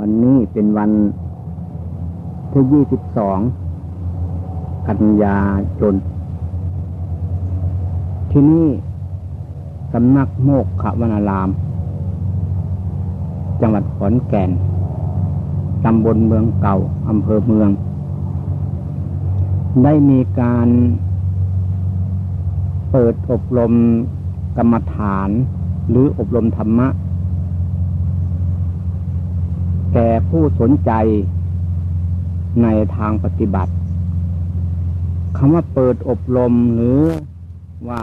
วันนี้เป็นวันที่ยี่สิบสองกันยาจนที่นี่สำนักโมกขวนาราม จังหวัดขอนแก่น ตำบลเมืองเก่า อำเภอเมือง ได้มีการเปิดอบรมกรรมฐาน หรืออบรมธรรมะ แก่ผู้สนใจในทางปฏิบัติคำว่าเปิดอบรมหรือว่า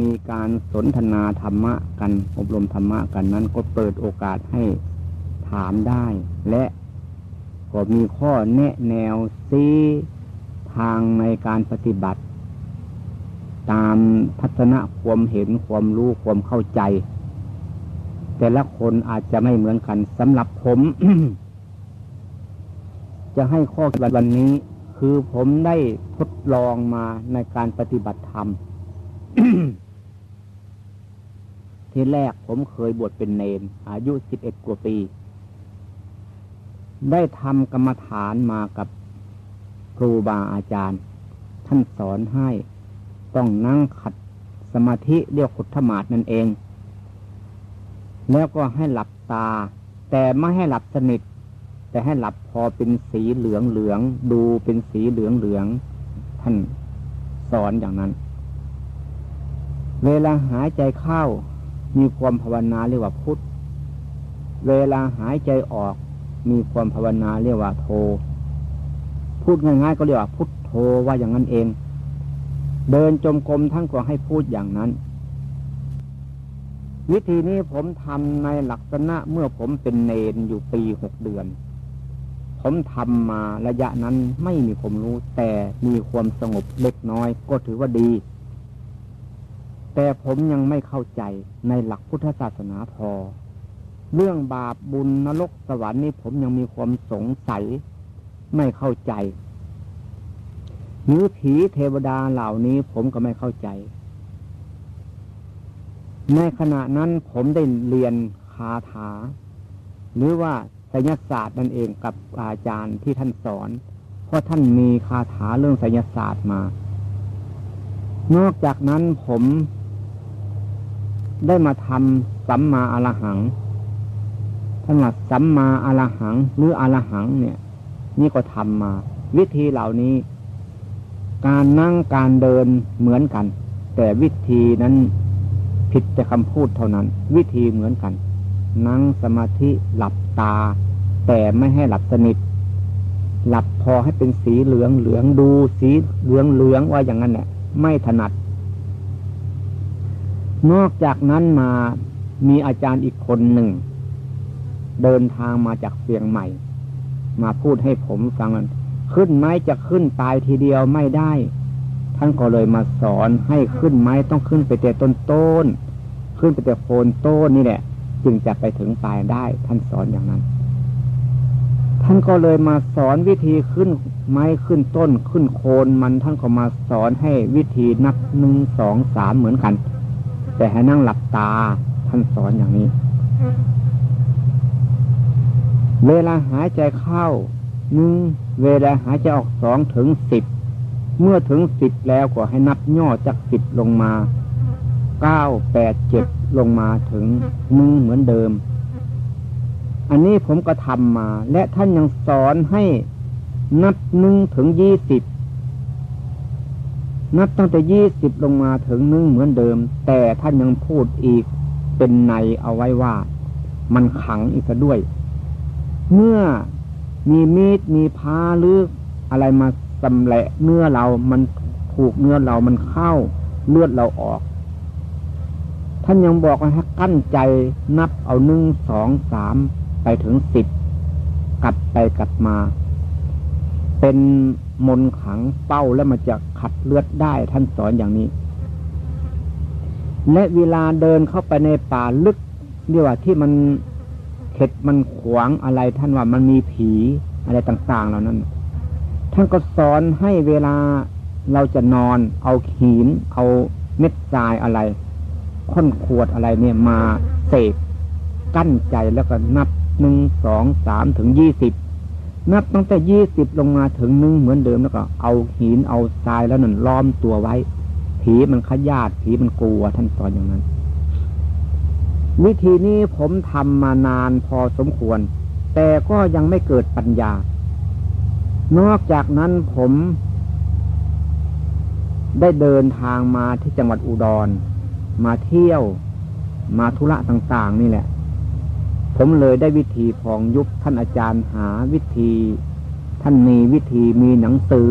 มีการสนทนาธรรมะกัน อบรมธรรมะกันนั้นก็เปิดโอกาสให้ถามได้ และก็มีข้อแนะแนวซีทางในการปฏิบัติ ตามทัศนะความเห็นความรู้ความเข้าใจ แต่ละคนอาจจะไม่เหมือนกันสำหรับผม จะให้ข้อคิดวันนี้ คือผมได้ทดลองมาในการปฏิบัติธรรม ที่แรกผมเคยบวชเป็นเนน อายุสิบเอ็ดกว่าปี ได้ทำกรรมฐานมากับครูบาอาจารย์ ท่านสอนให้ต้องนั่งขัดสมาธิเรียกขุทธมาดนั่นเอง แล้วก็ให้หลับตา แต่ไม่ให้หลับสนิท แต่ให้หลับพอเป็นสีเหลืองเหลืองดูเป็นสีเหลืองเหลืองท่านสอนอย่างนั้น เวลาหายใจเข้า มีความภาวนาเรียกว่าพุทธเวลาหายใจออก มีความภาวนาเรียกว่าโท พูดง่ายๆก็เรียกว่าพุทธโธว่าอย่างนั้นเอง เดินจมกรมทั้งก็ให้พูดอย่างนั้น วิธีนี้ผมทำในลักษณะเมื่อผมเป็นเนนอยู่ปีหกเดือน ผมทำมาระยะนั้นไม่มีผมรู้ แต่มีความสงบเล็กน้อยก็ถือว่าดี แต่ผมยังไม่เข้าใจในหลักพุทธศาสนาพอ เรื่องบาปบุญนรกสวรรค์นี่ผมยังมีความสงสัย ไม่เข้าใจหรือผีเทวดาเหล่านี้ผมก็ไม่เข้าใจ ในขณะนั้นผมได้เรียนคาถา หรือว่าไสยศาสตร์นั่นเองกับอาจารย์ที่ท่านสอน เพราะท่านมีคาถาเรื่องไสยศาสตร์มา นอกจากนั้นผมได้มาทำสัมมาอรหังท่านว่าสัมมาอรหัง หรืออรหังเนี่ย นี่ก็ทำมา วิธีเหล่านี้ การนั่งการเดินเหมือนกัน แต่วิธีนั้น ผิดแต่คำพูดเท่านั้น วิธีเหมือนกัน นั่งสมาธิหลับตา แต่ไม่ให้หลับสนิท หลับพอให้เป็นสีเหลืองเหลืองดูสีเหลืองเหลืองว่าอย่างนั้นแหละไม่ถนัด นอกจากนั้นมามีอาจารย์อีกคนหนึ่ง เดินทางมาจากเสียงใหม่ มาพูดให้ผมฟังขึ้นไม้จะขึ้นตายทีเดียวไม่ได้ ท่านก็เลยมาสอนให้ขึ้นไม้ต้องขึ้นไปแต่ต้นต้น ขึ้นไปแต่โคนต้นนี่แหละ จึงจะไปถึงปลายได้ ท่านสอนอย่างนั้น ท่านก็เลยมาสอนวิธีขึ้นไม้ขึ้นต้นขึ้นโคนมันท่านก็มาสอนให้วิธีนับหนึ่งสองสามเหมือนกัน แต่ให้นั่งหลับตาท่านสอนอย่างนี้ เวลาหายใจเข้าหนึ่งเวลาหายใจออกสองถึงสิบ เมื่อถึงสิบแล้วก็ให้นับย่อจากสิบลงมาเก้าแปดเจ็ดลงมาถึงมึงเหมือนเดิม อันนี้ผมก็ทำมา และท่านยังสอนให้นับหนึ่งถึงยี่สิบนับตั้งแต่ยี่สิบลงมาถึงหนึ่งเหมือนเดิม แต่ท่านยังพูดอีกเป็นในเอาไว้ว่า มันขังอีกด้วย เมื่อมีมีดมีพาหรืออะไรมา สำแหละเนื้อเรามันถูกเนื้อเรามันเข้าเลือดเราออก ท่านยังบอกว่าให้กั้นใจนับเอาหนึ่งสองสามไปถึงสิบกลับไปกลับมา เป็นมนขังเป้าแล้วมันจะขัดเลือดได้ท่านสอนอย่างนี้ และเวลาเดินเข้าไปในป่าลึกเรียกว่าที่มันเข็ดมันขวางอะไรท่านว่ามันมีผีอะไรต่างๆเหล่านั้น ท่านก็สอนให้เวลาเราจะนอน เอาหินเอาเม็ดทรายอะไรค้นขวดอะไรเนี่ยมาเสกกั้นใจแล้วก็นับหนึ่งสองสามถึงยี่สิบนับตั้งแต่ยี่สิบลงมาถึงหนึ่งเหมือนเดิมแล้วก็ เอาหินเอาทรายแล้วนั่นล้อมตัวไว้ ผีมันขยาดผีมันกลัวท่านสอนอย่างนั้น วิธีนี้ผมทำมานานพอสมควร แต่ก็ยังไม่เกิดปัญญา นอกจากนั้นผมได้เดินทางมาที่จังหวัดอุดร มาเที่ยว มาธุระต่างๆ นี่แหละ ผมเลยได้วิธีพองยุบท่านอาจารย์หาวิธี ท่านมีวิธีมีหนังสือ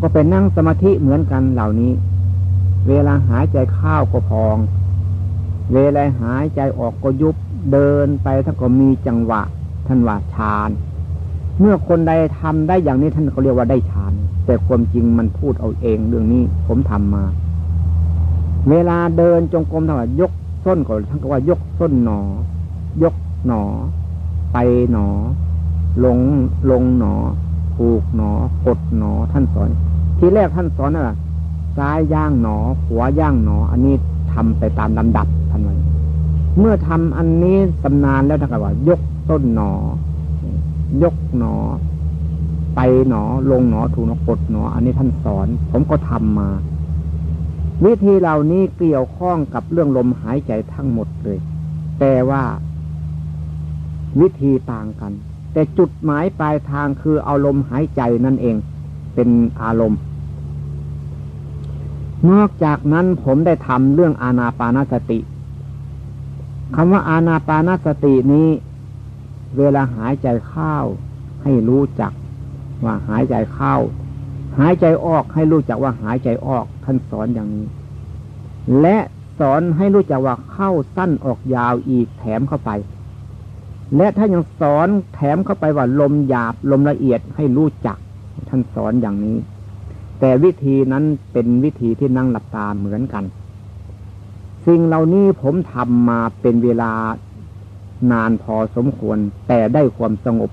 ก็เป็นนั่งสมาธิเหมือนกันเหล่านี้ เวลาหายใจเข้าก็พอง เวลาหายใจออกก็ยุบเดินไปท่านก็มีจังหวะท่านว่าฌาน เมื่อคนใดทำได้อย่างนี้ท่านเขาเรียกว่าได้ฌาน แต่ความจริงมันพูดเอาเองเรื่องนี้ผมทำมา เวลาเดินจงกรมท่านว่ายกส้นก่อนท่านก็ว่ายกส้นหนอ ยกหนอ ไปหนอ ลงลงหนอผูกหนอกดหนอท่านสอน ทีแรกท่านสอนน่ะซ้ายย่างหนอหัวย่างหนอ อันนี้ทำไปตามลำดับท่านว่าเมื่อทำอันนี้ตำนานแล้วท่านก็ว่ายกต้นหนอ ยกหนอ ไปหนอ ลงหนอถูกหนอกดหนอ อันนี้ท่านสอน ผมก็ทำมา วิธีเหล่านี้เกี่ยวข้องกับเรื่องลมหายใจทั้งหมดเลย แต่ว่าวิธีต่างกัน แต่จุดหมายปลายทางคือเอาลมหายใจนั่นเอง เป็นอารมณ์ นอกจากนั้นผมได้ทำเรื่องอาณาปานสติคำว่าอาณาปานสตินี้ เวลาหายใจเข้าให้รู้จักว่าหายใจเข้า หายใจออกให้รู้จักว่าหายใจออกท่านสอนอย่างนี้ และสอนให้รู้จักว่าเข้าสั้นออกยาวอีกแถมเข้าไป และถ้ายังสอนแถมเข้าไปว่าลมหยาบลมละเอียดให้รู้จัก ท่านสอนอย่างนี้ แต่วิธีนั้นเป็นวิธีที่นั่งหลับตาเหมือนกัน สิ่งเหล่านี้ผมทำมาเป็นเวลา นานพอสมควร แต่ได้ความสงบ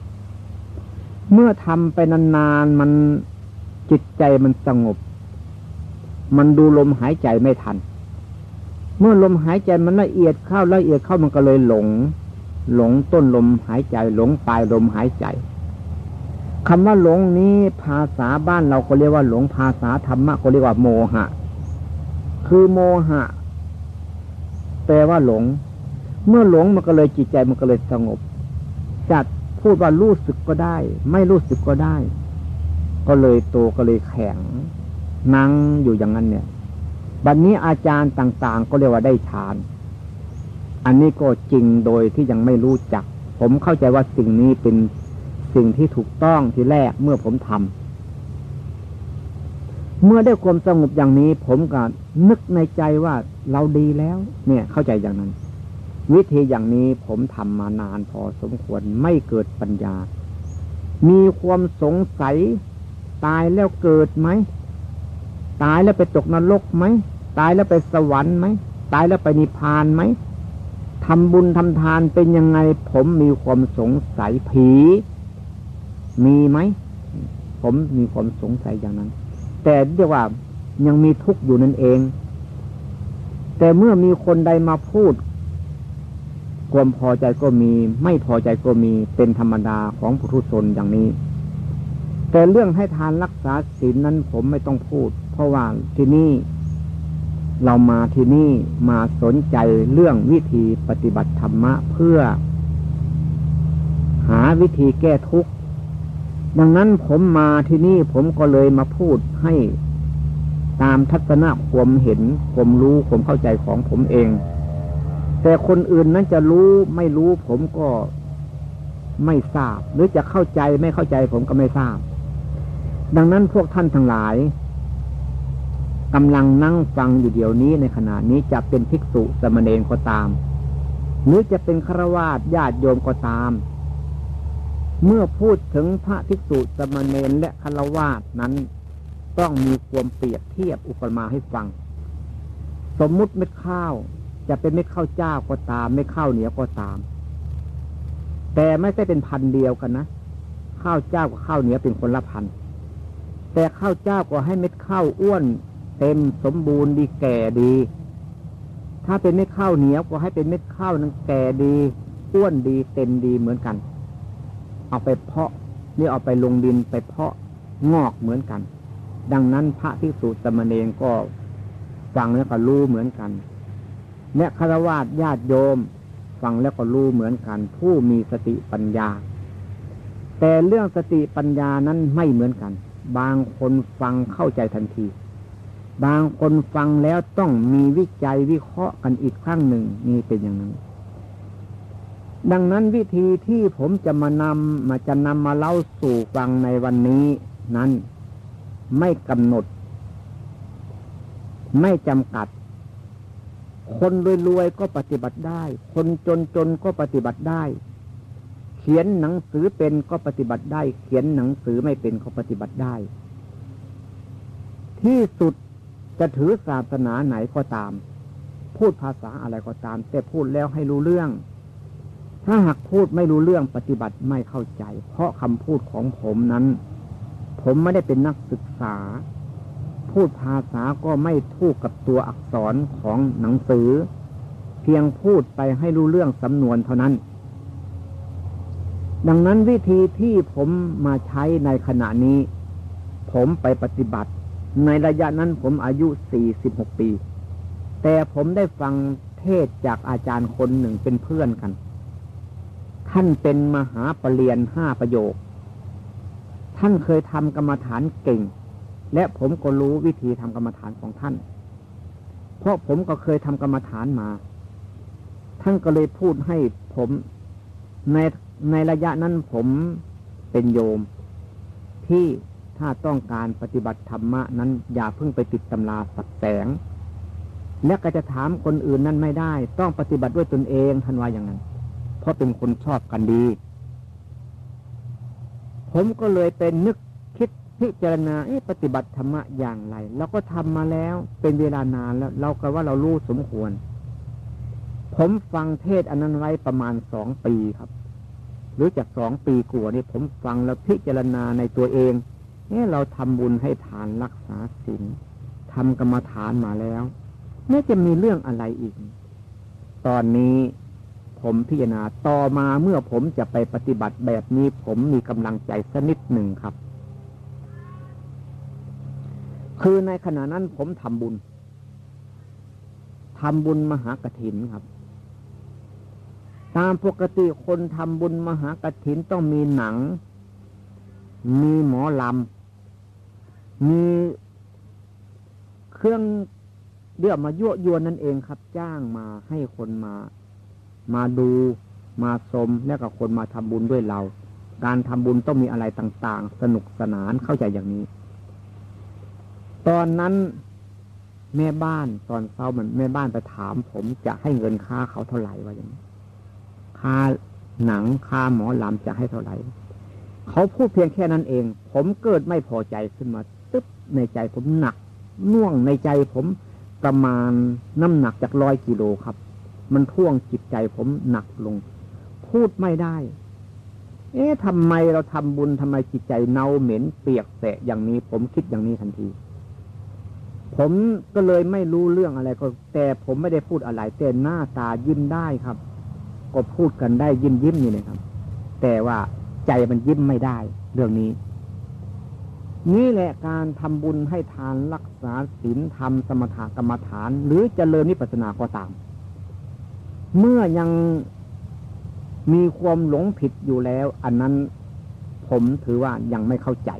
เมื่อทำไปนานๆมันจิตใจมันสงบ มันดูลมหายใจไม่ทัน เมื่อลมหายใจมันละเอียดเข้าละเอียดเข้ามันก็เลยหลง หลงต้นลมหายใจ หลงปลายลมหายใจคำว่าหลงนี้ภาษาบ้านเราก็เรียกว่าหลงภาษาธรรมะก็เรียกว่าโมหะ คือโมหะแปลว่าหลง เมื่อหลงมันก็เลยจิตใจมันก็เลยสงบ จัดพูดว่ารู้สึกก็ได้ ไม่รู้สึกก็ได้ ก็เลยโตก็เลยแข็ง นั่งอยู่อย่างนั้นเนี่ยบัดนนี้อาจารย์ต่างๆ ก็เรียกว่าได้ฌาน อันนี้ก็จริงโดยที่ยังไม่รู้จัก ผมเข้าใจว่าสิ่งนี้เป็นสิ่งที่ถูกต้องที่แรกเมื่อผมทำเมื่อได้ความสงบอย่างนี้ ผมก็นึกในใจว่าเราดีแล้ว เนี่ยเข้าใจอย่างนั้น วิธีอย่างนี้ผมทำมานานพอสมควรไม่เกิดปัญญา มีความสงสัย ตายแล้วเกิดไหม ตายแล้วไปตกนรกไหม ตายแล้วไปสวรรค์ไหม ตายแล้วไปนิพพานไหมทำบุญทำทานเป็นยังไง ผมมีความสงสัยผี มีไหม ผมมีความสงสัยอย่างนั้น แต่เรียกว่ายังมีทุกข์อยู่นั่นเอง แต่เมื่อมีคนใดมาพูด ความพอใจก็มี ไม่พอใจก็มีเป็นธรรมดาของผู้ทุชนอย่างนี้ แต่เรื่องให้ทานรักษาศีลนั้นผมไม่ต้องพูด เพราะว่าที่นี่เรามาที่นี่มาสนใจเรื่องวิธีปฏิบัติธรรมะเพื่อ หาวิธีแก้ทุกข์ ดังนั้นผมมาที่นี่ผมก็เลยมาพูดให้ตามทัศนะความเห็นผมรู้ผมเข้าใจของผมเอง แต่คนอื่นนั้นจะรู้ไม่รู้ผมก็ไม่ทราบ หรือจะเข้าใจไม่เข้าใจผมก็ไม่ทราบ ดังนั้นพวกท่านทั้งหลายกำลังนั่งฟังอยู่เดี๋ยวนี้ในขณะนี้จะเป็นภิกษุสมณเณรก็ตาม หรือจะเป็นฆราวาสญาติโยมก็ตาม เมื่อพูดถึงพระภิกษุสมณเณรและฆราวาสนั้น ต้องมีความเปรียบเทียบอุปมาให้ฟัง สมมุติเม็ดข้าว จะเป็นเม็ดข้าวเจ้าก็ตามเม็ดข้าวเหนียวก็ตาม แต่ไม่ใช่เป็นพันเดียวกันนะข้าวเจ้ากับข้าวเหนียวเป็นคนละพันแต่ข้าวเจ้าก็ให้เม็ดข้าวอ้วน เต็มสมบูรณ์ดีแก่ดี ถ้าเป็นเม็ดข้าวเหนียวก็ให้เป็นเม็ดข้าวนั้นแก่ดีอ้วนดีเต็มดีเหมือนกัน เอาไปเพาะหรือเอาไปลงดินไปเพาะงอกเหมือนกัน ดังนั้นพระที่สูตรสมณเณรก็ฟังแล้วก็รู้เหมือนกัน และคารวะญาติโยม ฟังแล้วก็รู้เหมือนกันผู้มีสติปัญญา แต่เรื่องสติปัญญานั้นไม่เหมือนกัน บางคนฟังเข้าใจทันที บางคนฟังแล้วต้องมีวิจัยวิเคราะห์กันอีกครั้งหนึ่งนี่เป็นอย่างนั้น ดังนั้นวิธีที่ผมจะมานำมาจะนำมาเล่าสู่ฟังในวันนี้นั้นไม่กำหนด ไม่จำกัด คนรวยๆก็ปฏิบัติได้ คนจนๆก็ปฏิบัติได้ เขียนหนังสือเป็นก็ปฏิบัติได้ เขียนหนังสือไม่เป็นก็ปฏิบัติได้ ที่สุดจะถือศาสนาไหนก็ตาม พูดภาษาอะไรก็ตาม แต่พูดแล้วให้รู้เรื่อง ถ้าหากพูดไม่รู้เรื่องปฏิบัติไม่เข้าใจ เพราะคำพูดของผมนั้น ผมไม่ได้เป็นนักศึกษา พูดภาษาก็ไม่ทูกกับตัวอักษรของหนังสือ เพียงพูดไปให้รู้เรื่องสำนวนเท่านั้น ดังนั้นวิธีที่ผมมาใช้ในขณะนี้ ผมไปปฏิบัติ ในระยะนั้นผมอายุ 46 ปี แต่ผมได้ฟังเทศจากอาจารย์คนหนึ่งเป็นเพื่อนกัน ท่านเป็นมหาปรริญญาห้าประโยค ท่านเคยทำกรรมฐานเก่ง และผมก็รู้วิธีทำกรรมฐานของท่าน เพราะผมก็เคยทำกรรมฐานมา ท่านก็เลยพูดให้ผมในในระยะนั้นผมเป็นโยม ที่ถ้าต้องการปฏิบัติธรรมะนั้น อย่าเพิ่งไปติดตำราสักแสง และก็จะถามคนอื่นนั้นไม่ได้ ต้องปฏิบัติด้วยตนเองท่านว่าอย่างนั้น เพราะเป็นคนชอบกันดี ผมก็เลยเป็นนึก พิจารณาปฏิบัติธรรมะอย่างไรเราก็ทำมาแล้วเป็นเวลานานแล้ว เราก็ว่าเรารู้สมควร ผมฟังเทศอันนั้นไว้ประมาณสองปีครับ หรือจากสองปีกว่านี่ผมฟังแล้วพิจารณาในตัวเองเนี่ยเราทำบุญให้ทานรักษาศีลทำกรรมฐานมาแล้วไม่จะมีเรื่องอะไรอีก ตอนนี้ผมพิจารณาต่อมาเมื่อผมจะไปปฏิบัติแบบนี้ ผมมีกำลังใจสักนิดหนึ่งครับ คือในขณะนั้นผมทำบุญทำบุญมหากถินครับ ตามปกติคนทำบุญมหากถินต้องมีหนัง มีหมอลำ มีเครื่องเรียกมายั่วยวนนั่นเองครับ จ้างมาให้คนมา มาดูมาชมแล้วก็คนมาทำบุญด้วยเรา การทำบุญต้องมีอะไรต่าง ๆ สนุกสนานเข้าใจอย่างนี้ ตอนนั้นแม่บ้านตอนเช้ามันแม่บ้านไปถาม ผมจะให้เงินค่าเขาเท่าไหร่วะอย่างนี้ค่าหนังค่าหมอลำจะให้เท่าไหร่เขาพูดเพียงแค่นั้นเอง ผมเกิดไม่พอใจขึ้นมา ตึ๊บในใจผมหนักน่วงในใจผมประมาณน้ำหนักจากร้อยกิโลครับ มันท่วงจิตใจผมหนักลง พูดไม่ได้ เอ๊ะทำไมเราทำบุญทำไมจิตใจเน่าเหม็นเปียกแสะอย่างนี้ ผมคิดอย่างนี้ทันที ผมก็เลยไม่รู้เรื่องอะไรก็แต่ผมไม่ได้พูดอะไรแต่หน้าตายิ้มได้ครับ ก็พูดกันได้ยิ้มยิ้มนี่นะครับ แต่ว่าใจมันยิ้มไม่ได้ เรื่องนี้ นี่แหละการทำบุญให้ทานรักษาศีลทำสมถกรรมฐาน หรือจเจริญนิพพานาก็ตาม เมื่อยังมีความหลงผิดอยู่แล้ว อันนั้นผมถือว่ายังไม่เข้าใจ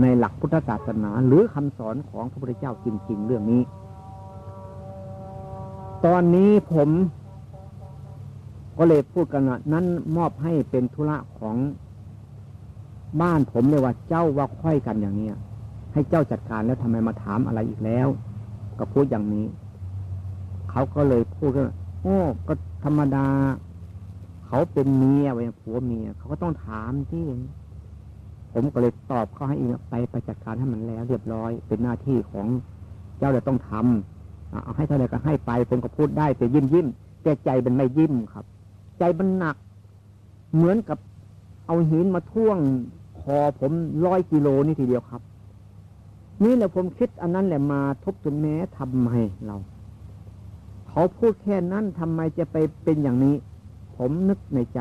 ในหลักพุทธศาสนา หรือคำสอนของพระพุทธเจ้าจริง ๆ เรื่องนี้ ตอนนี้ผมก็เลยพูดกันว่านั้นมอบให้เป็นธุระของบ้านผมเลยว่าเจ้าว่าค่อยกันอย่างเนี้ยให้เจ้าจัดการแล้วทำไมมาถามอะไรอีกแล้ว ก็พูดอย่างนี้ เขาก็เลยพูดว่าโอ้ก็ธรรมดา เขาเป็นเมียเว้ผัวเมีย เขาก็ต้องถามที่ ผมก็เลยตอบเขาให้อีกไปไปจัดการให้มันแล้ว เรียบร้อย เป็นหน้าที่ของเจ้าเดี๋ยวต้องทำเอาให้เท่าไหร่ก็ให้ไปผมก็พูดได้แต่ยิ้มยิ้มแต่ใจมันไม่ยิ้มครับ ใจมันหนัก เหมือนกับเอาหินมาท่วงคอผมร้อยกิโลนี่ทีเดียวครับ นี่แหละผมคิดอันนั้นแหละมาทบทวนแม้ทำไมเราเขาพูดแค่นั้นทำไมจะไปเป็นอย่างนี้ ผมนึกในใจ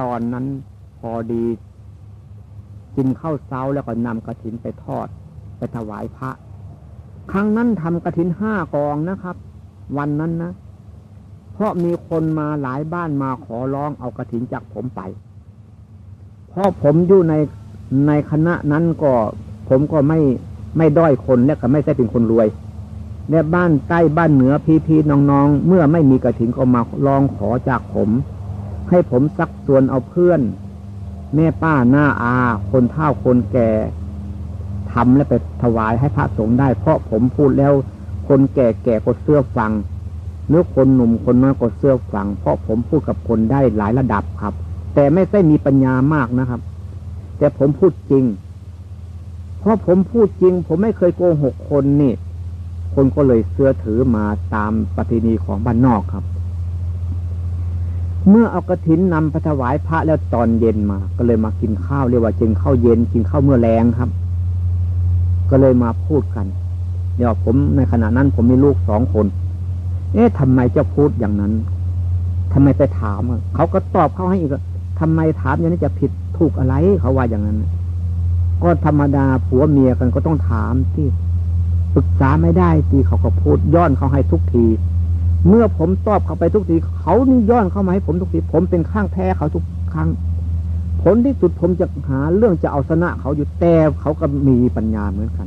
ตอนนั้นพอดี กินข้าวเช้าแล้วก็นำกระถินไปทอด ไปถวายพระ ครั้งนั้นทำกระถินห้ากองนะครับ วันนั้นนะ เพราะมีคนมาหลายบ้านมาขอร้องเอากระถินจากผมไป เพราะผมอยู่ในในคณะนั้นก็ผมก็ไม่ไม่ด้อยคนและก็ไม่ใช่เป็นคนรวยและบ้านใต้บ้านเหนือพี่พี่น้องๆ เมื่อไม่มีกระถินก็มาลองขอจากผม ให้ผมซักส่วนเอาเพื่อน แม่ป้าหน้าอา คนเฒ่าคนแก่ทำและไปถวายให้พระสงฆ์ได้ เพราะผมพูดแล้ว คนแก่แก่ก็เสื้อฟังหรือคนหนุ่มคนน้อยก็เสื้อฟัง เพราะผมพูดกับคนได้หลายระดับครับ แต่ไม่ใช่มีปัญญามากนะครับ แต่ผมพูดจริง เพราะผมพูดจริง ผมไม่เคยโกหกคนนี่ คนก็เลยเสื้อถือมาตามปฏินีของบ้านนอกครับ เมื่อเอากระถินนำไปถวายพระแล้วตอนเย็นมา ก็เลยมากินข้าวเรียกว่าจึงข้าวเย็นกินข้าวเมื่อแรงครับ ก็เลยมาพูดกัน เดี๋ยวผมในขณะนั้นผมมีลูกสองคน เอ๊ะทำไมเจ้าพูดอย่างนั้นทำไมไปถามเขาก็ตอบเขาให้อีกทำไมถามอย่างนี้จะผิดถูกอะไรเขาว่าอย่างนั้น ก็ธรรมดาผัวเมียกันก็ต้องถามที่ปรึกษาไม่ได้ที่เขาก็พูดย้อนเขาให้ทุกที เมื่อผมตอบเขาไปทุกทีเขานี่ย้อนเข้ามาให้ผมทุกทีผมเป็นข้างแพ้เขาทุกครั้ง ผลที่สุดผมจะหาเรื่องจะเอาชนะเขาอยู่แต่เขาก็มีปัญญาเหมือนกัน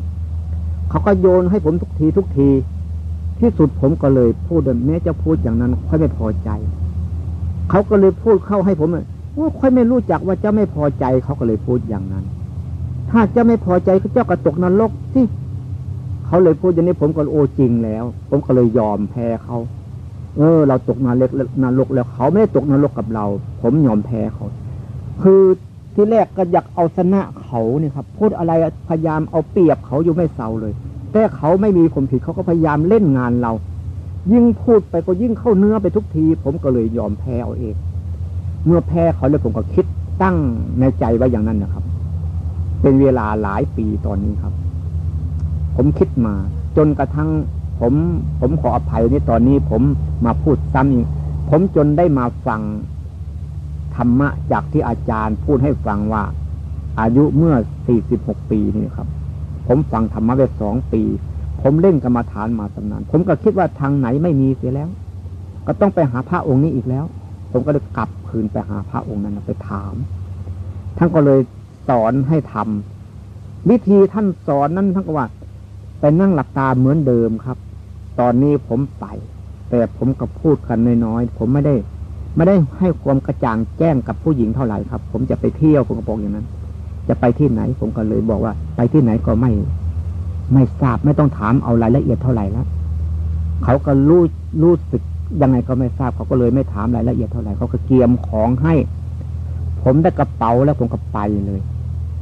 เขาก็โยนให้ผมทุกทีทุกที ที่สุดผมก็เลยพูดแม้จะพูดอย่างนั้น ค่อยไม่พอใจ เขาก็เลยพูดเข้าให้ผมว่าค่อยไม่รู้จักว่าเจ้าไม่พอใจเขาก็เลยพูดอย่างนั้น ถ้าเจ้าไม่พอใจเจ้ากระตกนรกสิเขาเลยพูดอย่างนี้ผมก็โอจริงแล้ว ผมก็เลยยอมแพ้เขา เออ เราตกนรกนรกแล้วเขาไม่ได้ตกนรกกับเรา ผมยอมแพ้เขา คือที่แรกก็อยากเอาชนะเขาเนี่ยครับ พูดอะไรพยายามเอาเปรียบเขาอยู่ไม่เศร้าเลย แต่เขาไม่มีความผิดเขาก็พยายามเล่นงานเรา ยิ่งพูดไปก็ยิ่งเข้าเนื้อไปทุกที ผมก็เลยยอมแพ้เอาเอง เมื่อแพ้เขาแล้วผมก็คิดตั้งในใจไว้อย่างนั้นนะครับ เป็นเวลาหลายปีตอนนี้ครับ ผมคิดมาจนกระทั่ง ผมผมขออภัยนี่ตอนนี้ผมมาพูดซ้ำอีกผมจนได้มาฟังธรรมะจากที่อาจารย์พูดให้ฟังว่า อายุเมื่อสี่สิบหกปีนี่ครับ ผมฟังธรรมะไปสองปี ผมเล่นกรรมฐานมาตำนาน ผมก็คิดว่าทางไหนไม่มีเสียแล้ว ก็ต้องไปหาพระองค์นี้อีกแล้ว ผมก็เลยกลับคืนไปหาพระองค์นั้นไปถาม ท่านก็เลยสอนให้ทำวิธีท่านสอนนั้นท่านก็ว่าไปนั่งหลับตาเหมือนเดิมครับ ตอนนี้ผมไป แต่ผมก็พูดกันน้อยๆผมไม่ได้ ไม่ได้ให้ความกระจ่างแจ้งกับผู้หญิงเท่าไหร่ครับ ผมจะไปเที่ยวผมก็บอกอย่างนั้น จะไปที่ไหน ผมก็เลยบอกว่า ไปที่ไหนก็ไม่ ไม่ทราบไม่ต้องถามเอารายละเอียดเท่าไหร่แล้วเขาก็รู้รู้สึกยังไงก็ไม่ทราบเขาก็เลยไม่ถามรายละเอียดเท่าไหร่เขาก็เกียมของให้ ผมได้กระเป๋าแล้วผมก็ไปเลย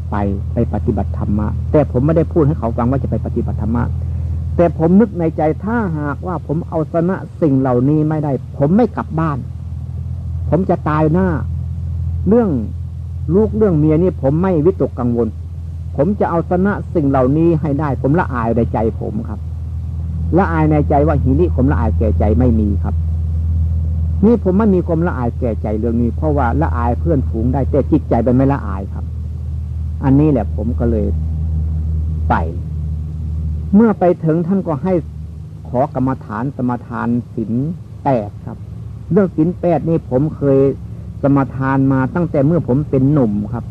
ไปไปปฏิบัติธรรมะแต่ผมไม่ได้พูดให้เขาฟังว่าจะไปปฏิบัติธรรมะ แต่ผมนึกในใจถ้าหากว่าผมเอาชนะสิ่งเหล่านี้ไม่ได้ ผมไม่กลับบ้าน ผมจะตายหน้า เรื่องลูกเรื่องเมียนี่ผมไม่วิตกกังวล ผมจะเอาชนะสิ่งเหล่านี้ให้ได้ ผมละอายในใจผมครับละอายในใจว่าหิริผมละอายแก่ใจไม่มีครับ นี่ผมไม่มีความละอายแก่ใจเรื่องนี้ เพราะว่าละอายเพื่อนฝูงได้แต่จิตใจเป็นไม่ละอายครับ อันนี้แหละผมก็เลยไป เมื่อไปถึงท่านก็ให้ขอกรรมฐานสมทานศีลแปดครับ เรื่องศีลแปดนี่ผมเคยสมทานมาตั้งแต่เมื่อผมเป็นหนุ่มครับ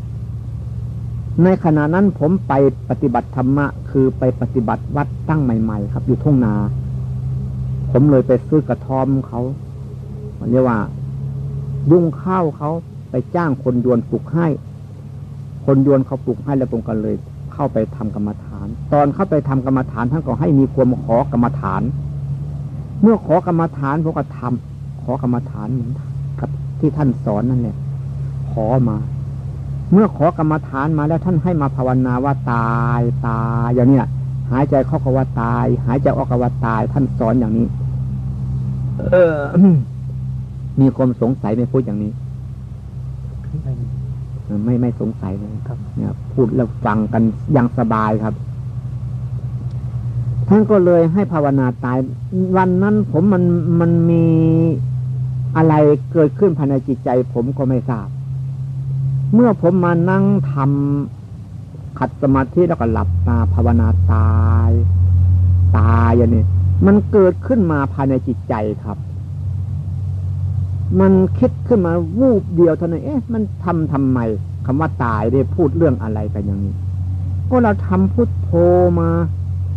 ในขณะนั้นผมไปปฏิบัติธรรมะ คือไปปฏิบัติวัดตั้งใหม่ ๆ ครับ อยู่ทุ่งนา ผมเลยไปซื้อกระทอมเขาเรียกว่า ยุ่งข้าวเขาไปจ้างคนยวนปลูกให้ คนยวนเขาปลูกให้แล้วผมก็เลยเข้าไปทำกรรมฐาน ตอนเข้าไปทำกรรมฐานท่านก็ให้มีความขอกรรมฐาน เมื่อขอกรรมฐานผมก็ทำขอกรรมฐานเหมือนกับที่ท่านสอนนั่นแหละขอมา เมื่อขอกรรมฐานมาแล้วท่านให้มาภาวนาว่าตายตายอย่างนี้หายใจเข้าก็ว่าตาย หายใจออกก็ว่าตาย ท่านสอนอย่างนี้ เออ มีความสงสัยไม่พูดอย่างนี้ไม่ไม่สงสัยนะครับเนี่ยพูดแล้วฟังกันอย่างสบายครับ ท่านก็เลยให้ภาวนาตาย วันนั้นผมมันมันมีอะไรเกิดขึ้นภายในจิตใจ ผมก็ไม่ทราบ เมื่อผมมานั่งทำขัดสมาธิแล้วก็หลับตาภาวนาตาย ตายอย่างนี้มันเกิดขึ้นมาภายในจิตใจครับ มันคิดขึ้นมาวูบเดียวเท่านั้นเอ๊ะ มันทำทำไมคำว่าตายได้พูดเรื่องอะไรกันอย่างนี้ ก็เราทำพุทโธมา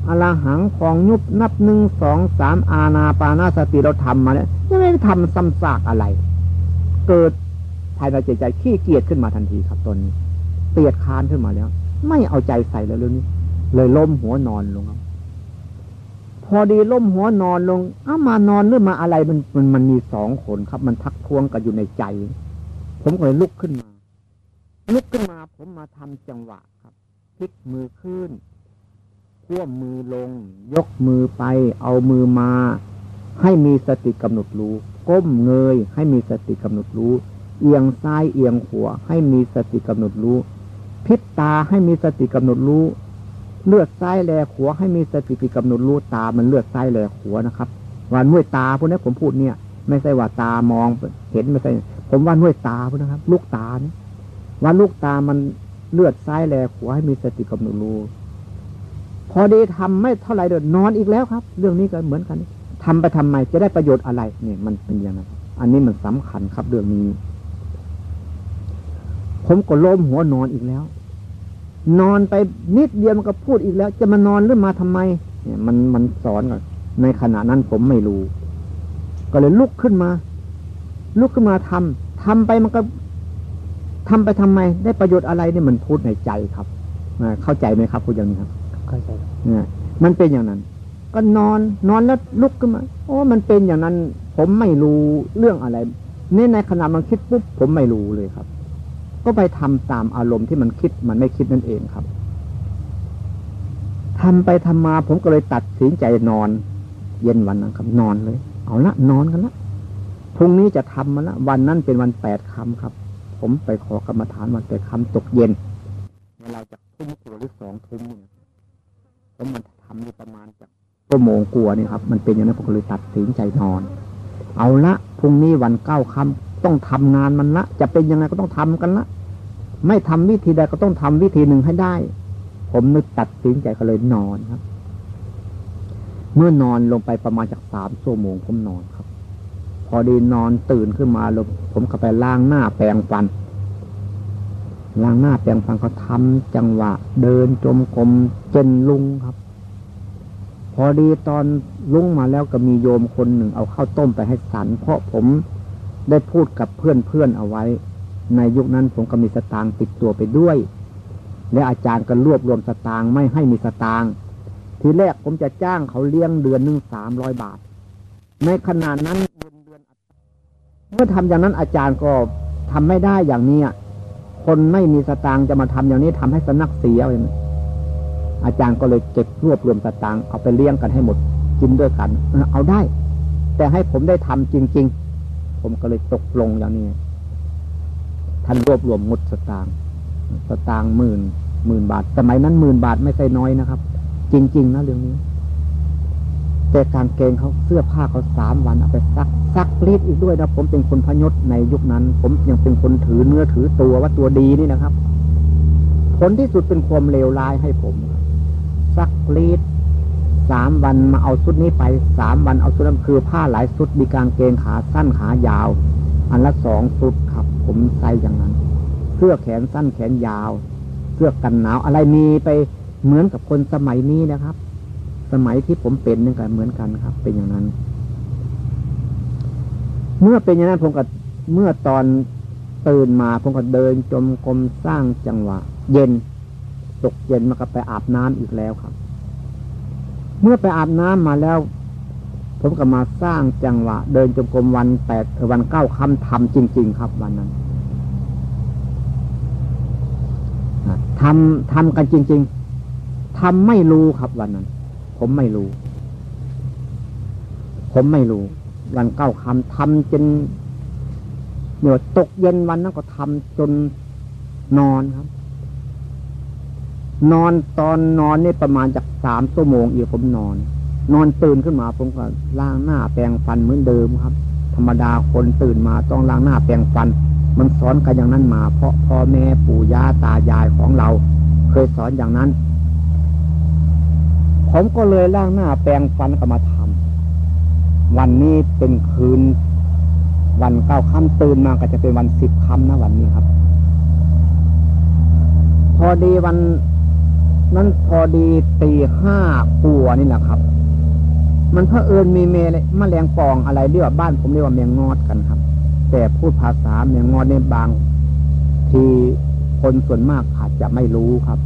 อลาหังของยุบนับหนึ่งสองสามอาณาปานาสติเราทำมาแล้วยังไม่ได้ทำซ้ำซากอะไร เกิดภายในใจใจขี้เกียจขึ้นมาทันทีครับตนนี้เตียดคานขึ้นมาแล้ว ไม่เอาใจใส่แล้วเรื่องนี้ เลยล้มหัวนอนลงครับพอดีล้มหัวนอนลงอ้ามานอนหรือมาอะไรมันมันมันมีสองคนครับ มันทักท้วงกันอยู่ในใจ ผมก็เลยลุกขึ้นมา ลุกขึ้นมา ผมมาทำจังหวะครับพลิกมือขึ้น ควมมือลง ยกมือไป เอามือมา ให้มีสติกำหนดรู้ ก้มเงย ให้มีสติกำหนดรู้ เอียงซ้ายเอียงขวาให้มีสติกำหนดรู้ พิษตาให้มีสติกำหนดรู้ เลือดซ้ายแลขวาให้มีสติกำหนดรู้ตา มันเลือดซ้ายแลขวานะครับว่าน่วยตาพวกนี้ผมพูดเนี่ย ไม่ใช่ว่าตามองเห็นไม่ใช่ผมว่าน่วยตาพวกนะครับ ลูกตาเนี่ยว่าลูกตามันเลือดซ้ายแลขวาให้มีสติกำหนดรู้ พอดีทำไม่เท่าไรเดินนอนอีกแล้วครับ เรื่องนี้ก็เหมือนกันทำไปทำไมจะได้ประโยชน์อะไรเนี่ยมันเป็นอย่างนั้นอันนี้มันสำคัญครับเรื่องนี้ ผมก็ล้มหัวนอนอีกแล้ว นอนไปนิดเดียวมันก็พูดอีกแล้ว จะมานอนหรือมาทำไม เนี่ย มันมันสอนก่อนในขณะนั้นผมไม่รู้ ก็เลยลุกขึ้นมา ลุกขึ้นมาทำทำไปมันก็ทำไปทำไม ได้ประโยชน์อะไรเนี่ยมันพูดในใจครับเข้าใจไหมครับพูดอย่างนี้ครับ เข้าใจเนี่ยมันเป็นอย่างนั้น ก็นอนนอนแล้วลุกขึ้นมาโอ้มันเป็นอย่างนั้น ผมไม่รู้เรื่องอะไรนี่ในขณะมันคิดปุ๊บผมไม่รู้เลยครับ ก็ไปทำตามอารมณ์ที่มันคิดมันไม่คิดนั่นเองครับทำไปทำมาผมก็เลยตัดสินใจนอน เย็นวันนั้นครับ นอนเลย เอาละนอนกันละพรุ่งนี้จะทำมาละวันนั้นเป็นวันแปดคำครับ ผมไปขอกรรมฐานวันแปดคำตกเย็นเวลาจะทุ่มกลัวหรือสองทุ่มเนี่ย ผมมันทำอยู่ประมาณจากชั่วโมงกลัวนี่ครับ มันเป็นอย่างนั้นผมเลยตัดสินใจนอน เอาละพรุ่งนี้วันเก้าคำต้องทำงานมันละจะเป็นยังไงก็ต้องทำกันละไม่ทำวิธีใดก็ต้องทำวิธีหนึ่งให้ได้ ผมนึกตัดสินใจก็เลยนอนครับ เมื่อนอนลงไปประมาณจากสามชั่วโมงผมนอนครับ พอดีนอนตื่นขึ้นมาลผมก็ไปล้างหน้าแปรงฟัน ล้างหน้าแปรงฟันเขาทำจังหวะ เดินจมกลมเจนลุงครับ พอดีตอนลุงมาแล้วก็มีโยมคนหนึ่งเอาข้าวต้มไปให้สัน เพราะผมได้พูดกับเพื่อนเพื่อนเอาไว้ ในยุคนั้นผมก็มีสตางค์ติดตัวไปด้วย และอาจารย์ก็รวบรวมสตางค์ไม่ให้มีสตางค์ทีแรกผมจะจ้างเขาเลี้ยงเดือนหนึ่งสามร้อยบาท ในขณะนั้นเงินเดือน เมื่อทำอย่างนั้นอาจารย์ก็ทำไม่ได้อย่างนี้ คนไม่มีสตางค์จะมาทำอย่างนี้ทำให้สนักเสียเลยอาจารย์ก็เลยเก็บรวบรวมสตางค์เอาไปเลี้ยงกันให้หมดกินด้วยกัน เอาได้ แต่ให้ผมได้ทำจริง ๆ ผมก็เลยตกลงอย่างนี้ ท่านรวบรวมหมดสตางค์สตางค์หมื่นหมื่นบาท สมัยนั้นหมื่นบาทไม่ใช่น้อยนะครับ จริง ๆ นะเรื่องนี้ แต่การเกงเขาเสื้อผ้าเขาสามวันเอาไปซักซักรีดอีกด้วยนะผมเป็นคนพยศในยุคนั้น ผมยังเป็นคนถือเนื้อถือตัวว่าตัวดีนี่นะครับ ผลที่สุดเป็นความเลวร้ายให้ผมซักรีดสามวันมาเอาชุดนี้ไปสามวันเอาชุดนั้นคือผ้าหลายชุดมีกางเกงขาสั้นขายาว อันละสองชุดครับ ผมใส่อย่างนั้นเสื้อแขนสั้นแขนยาวเสื้อกันหนาวอะไรมีไปเหมือนกับคนสมัยนี้นะครับ สมัยที่ผมเป็นนี่กันเหมือนกันครับ เป็นอย่างนั้น เมื่อเป็นอย่างนั้นผมก็เมื่อตอนตื่นมาผมก็เดินจมกรมสร้างจังหวะ เย็น ตกเย็นมาก็ไปอาบน้ำอีกแล้วครับ เมื่อไปอาบน้ำมาแล้ว ผมก็มาสร้างจังหวะ เดินจมกรมวันแปดวันเก้าคำทำจริง ๆ ครับ วันนั้นทำทำกันจริง ๆทำไม่รู้ครับวันนั้น ผมไม่รู้ ผมไม่รู้ วันเก้าคำทำจนเหนื่อยตกเย็นวันนั้นก็ทำจนนอนครับ นอนตอนนอนนี่ประมาณจากสามชั่วโมงอีกผมนอน นอนตื่นขึ้นมาผมก็ล้างหน้าแปรงฟันเหมือนเดิมครับ ธรรมดาคนตื่นมาต้องล้างหน้าแปรงฟัน มันสอนกันอย่างนั้นมา เพราะพ่อแม่ปู่ย่าตายายของเรา เคยสอนอย่างนั้น ผมก็เลยล้างหน้าแปรงฟันก็มาทำวันนี้เป็นคืน วันเก้าค่ำตื่นมาก็จะเป็นวันสิบค่ำนะวันนี้ครับ พอดีวันนั้นพอดีตีห้าปัวนี่แหละครับ มันเพอเอิญมีเมลมแมลงปองอะไรเรียกว่าบ้านผมเรียกว่าแมงงอดกันครับ แต่พูดภาษาแมงงอดในบาง ที่คนส่วนมากอาจจะไม่รู้ครับ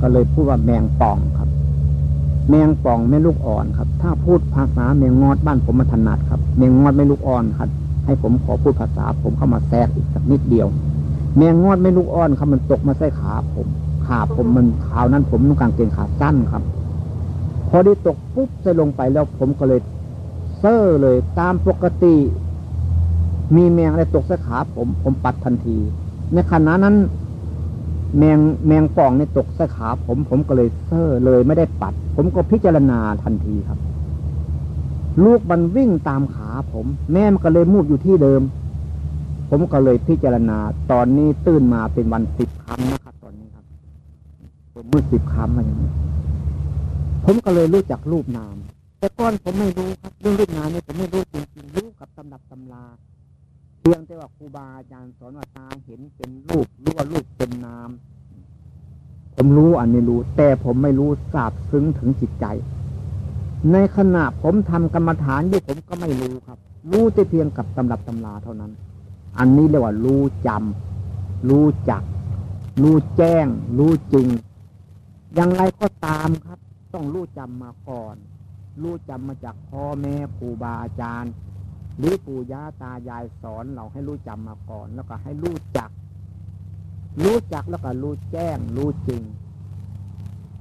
ก็เลยพูดว่าแมงปองครับ แมงปองแม่ลูกอ่อนครับ ถ้าพูดภาษาแมงงอดบ้านผมมาถนัดครับ แมงงอดไม่ลูกอ่อนครับ ให้ผมขอพูดภาษาผมเข้ามาแทรกอีกสักนิดเดียว แมงงอดไม่ลูกอ่อนครับมันตกมาใส่ขาผม ขาผมมันขาวนั้นผมนุ่งกางเกงขาสั้นครับ พอได้ตกปุ๊บใส่ลงไปแล้วผมก็เลยเซ่อเลยตามปกติ มีแมงอะไรตกใส่ขาผม ผมปัดทันที ในขณะนั้น แมงแมงป่องในตกใส่ขาผมผมก็เลยเซ่อเลยไม่ได้ปัด ผมก็พิจารณาทันทีครับ ลูกมันวิ่งตามขาผม แม่มันก็เลยมูดอยู่ที่เดิม ผมก็เลยพิจารณา ตอนนี้ตื่นมาเป็นวันสิบครั้งนะครับ ตอนนี้ครับผมมืดสิบครั้งมาอย่างนี้ผมก็เลยรู้จักรูปนาม แต่ก่อนผมไม่รู้ครับ เรื่องรูปนามเนี่ยผมไม่รู้จริงๆรู้กับตำรับตำรา เพียงแต่ว่าครูบาอาจารย์สอนว่าตาเห็นเป็นรูปรู้ว่ารูปเป็นนาม ผมรู้อันนี้รู้ แต่ผมไม่รู้ทราบซึ้งถึงจิตใจ ในขณะผมทำกรรมฐานอยู่ผมก็ไม่รู้ครับ รู้แต่เพียงกับตำรับตำราเท่านั้น อันนี้เรียกว่ารู้จำรู้จัก รู้แจ้ง รู้จริง อย่างไรก็ตามครับ ต้องรู้จำมาก่อน รู้จำมาจากพ่อแม่ครูบาอาจารย์ หรือปู่ย่าตายายสอนเราให้รู้จำมาก่อน แล้วก็ให้รู้จัก รู้จักแล้วก็รู้แจ้ง รู้จริง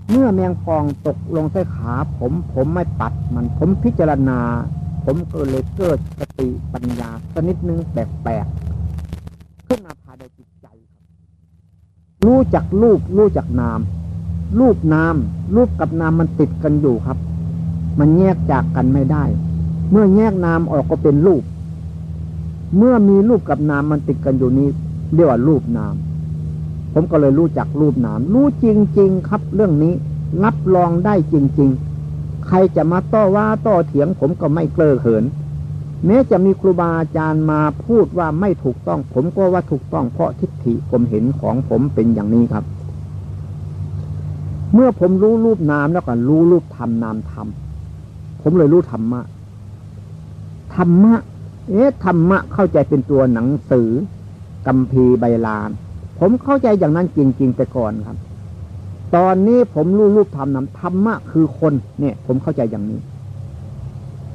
เมื่อแมงปองตกลงใส่ขา ผม ผมไม่ปัดมัน ผมพิจารณา ผมก็เลยเกิดสติปัญญาสนิดนึงแปลกๆขึ้นมาภายในจิตใจครับรู้จักรูป รู้จักนาม รูปนาม รูปกับนามมันติดกันอยู่ครับ มันแยกจากกันไม่ได้ เมื่อแยกนามออกก็เป็นรูป เมื่อมีรูปกับนามมันติดกันอยู่นี้ เรียกว่ารูปนาม ผมก็เลยรู้จักรูปนาม รู้จริง ๆ ครับ เรื่องนี้รับรองได้จริง ๆ ใครจะมาต่อว่าต่อเถียง ผมก็ไม่เกลอเขิน แม้จะมีครูบาอาจารย์มาพูดว่าไม่ถูกต้อง ผมก็ว่าถูกต้องเพราะทิฏฐิผมเห็นของผมเป็นอย่างนี้ครับ เมื่อผมรู้รูปนามแล้วก็รู้รูปธรรมนามธรรมผมเลยรู้ธรรมะ ธรรมะ เอ๊ะธรรมะเข้าใจเป็นตัวหนังสือกัมพีใบลาน ผมเข้าใจอย่างนั้นจริง ๆ แต่ก่อนครับ ตอนนี้ผมรู้รูปธรรมนามธรรมะคือคนเนี่ย ผมเข้าใจอย่างนี้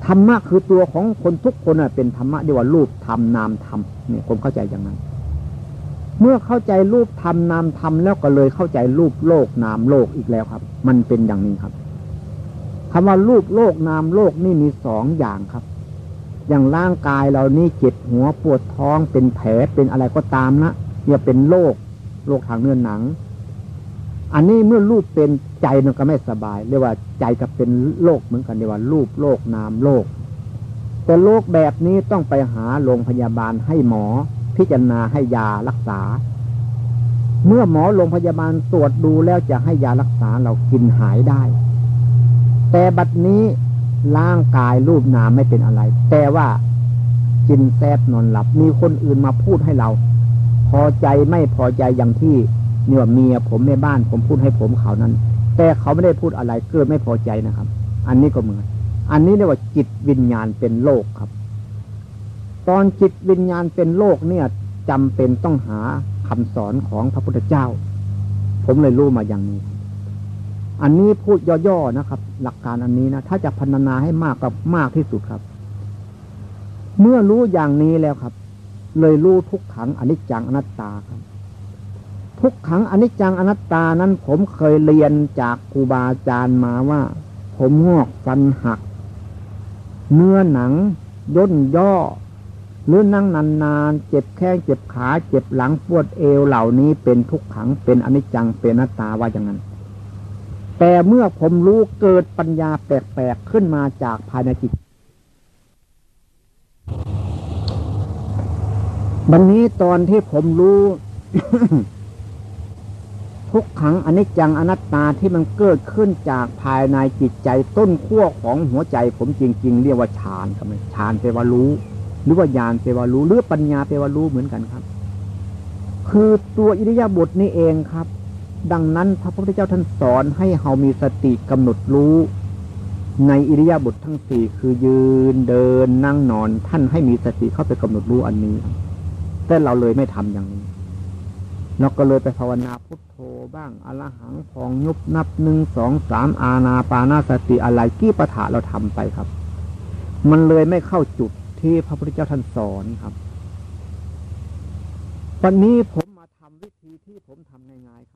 ธรรมะคือตัวของคนทุกคนเป็นธรรมะเดียวว่ารูปธรรมนามธรรมเนี่ยผมเข้าใจอย่างนั้น เมื่อเข้าใจรูปธรรมนามธรรมแล้วก็เลยเข้าใจรูปโลกนามโลกอีกแล้วครับ มันเป็นอย่างนี้ครับคำว่ารูปโลกนามโลกนี่มีสองอย่างครับ อย่างร่างกายเรานี่เจ็บหัวปวดท้องเป็นแผลเป็นอะไรก็ตามนะเนี่ยเป็นโรคโรคทางเนื้อหนัง อันนี้เมื่อรูปเป็นใจมันก็ไม่สบาย เรียกว่าใจก็เป็นโรคเหมือนกันเรียกว่ารูปโรคนามโรคแต่โรคแบบนี้ต้องไปหาโรงพยาบาลให้หมอ พิจารณาให้ยารักษา เมื่อหมอโรงพยาบาลตรวจดูแล้วจะให้ยารักษาเรากินหายได้ แต่บัดนี้ ร่างกายรูปนามไม่เป็นอะไร แต่ว่ากินแซบนอนหลับ มีคนอื่นมาพูดให้เรา พอใจไม่พอใจอย่างที่เนี่ยเมียผมแม่บ้านผมพูดให้ผมเขานั้น แต่เขาไม่ได้พูดอะไรเกิดไม่พอใจนะครับ อันนี้ก็เหมือน อันนี้เรียกว่าจิตวิญญาณเป็นโลกครับ ตอนจิตวิญญาณเป็นโลกเนี่ยจำเป็นต้องหาคำสอนของพระพุทธเจ้า ผมเลยรู้มาอย่างนี้ อันนี้พูดย่อๆนะครับ หลักการอันนี้นะถ้าจะพัฒนาให้มากก็มากที่สุดครับ เมื่อรู้อย่างนี้แล้วครับ เลยรู้ทุกขังอนิจจังอนัตตาครับ ทุกขังอนิจจังอนัตตานั้น ผมเคยเรียนจากครูบาอาจารย์มาว่า ผมงอกฟันหัก เนื้อหนังย่นย่อ หรือนั่งนานๆเจ็บแข้งเจ็บขา เจ็บหลังปวดเอวเหล่านี้เป็นทุกขังเป็นอนิจจังเป็นอนัตตาว่าอย่างนั้น แต่เมื่อผมรู้เกิดปัญญาแปลกๆขึ้นมาจากภายในจิต วันนี้ตอนที่ผมรู้ ทุกขังอนิจจังอนัตตาที่มันเกิดขึ้นจากภายในจิตใจต้นขั้วของหัวใจ ผมจริง ๆ เรียกว่าฌานครับฌานแปวารู้ หรือว่าญาณแปวารู้ หรือปัญญาแปวารู้เหมือนกันครับ คือตัวอิริยาบถนี่เองครับ ดังนั้นพระพุทธเจ้าท่านสอนให้เฮามีสติกำหนดรู้ ในอิริยาบถททั้งสี่คือยืนเดินนั่งนอน ท่านให้มีสติเข้าไปกำหนดรู้อันนี้ แต่เราเลยไม่ทำอย่างนี้เราก็เลยไปภาวนาพุทโธบ้างอรหังพองยุบนับหนึ่งสองสามอาณาปานาสติอะไรกี้ปะถะเราทำไปครับ มันเลยไม่เข้าจุดที่พระพุทธเจ้าท่านสอนครับ วันนี้ผมมาทำวิธีที่ผมทำง่ายๆครับ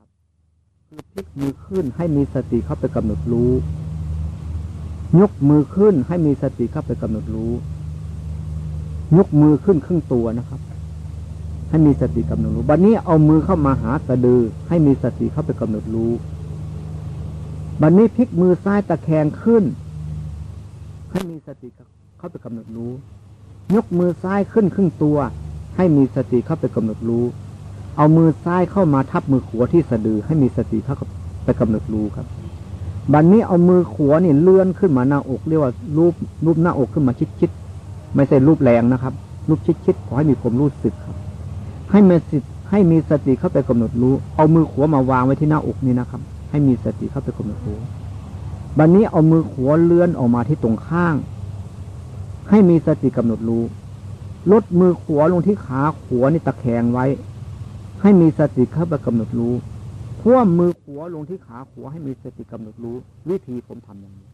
คือพลิกมือขึ้นให้มีสติเข้าไปกำหนดรู้ ยกมือขึ้นให้มีสติเข้าไปกำหนดรู้ ยกมือขึ้นครึ่งตัวนะครับ ให้มีสติกำหนดรู้บัดนนี้เอามือเข้ามาหาสะดือ ให้มีสติเข้าไปกำหนดรู้บัดนนี้พลิกมือซ้ายตะแคงขึ้น ให้มีสติเข้าไปกำหนดรู้ ยกมือซ้ายขึ้นครึ่งตัว ให้มีสติเข้าไปกำหนดรู้ เอามือซ้ายเข้ามาทับมือขวาที่สะดือให้มีสติเข้าไปกำหนดรู้ครับ บัดนนี้เอามือขวานี่เลื่อนขึ้นมาหน้าอกเรียกว่ารูปรูปหน้าอกขึ้นมาชิดๆไม่ใช่รูปแรงนะครับ รูปชิดๆขอให้มีความรู้สึกครับ ให้มีสติให้มีสติเข้าไปกำหนดรู้ เอามือขวามาวางไว้ที่หน้าอกนี่นะครับ ให้มีสติเข้าไปกำหนดรู้บัดนนี้เอามือขวาเลื่อนออกมาที่ตรงข้าง ให้มีสติกำหนดรู้ลดมือขวาลงที่ขาขวานี่ตะแคงไว้ ให้มีสติเข้าไปกำหนดรู้คว่ำมือขวาลงที่ขาขวาให้มีสติกำหนดรู้ วิธีผมทำอย่างนี้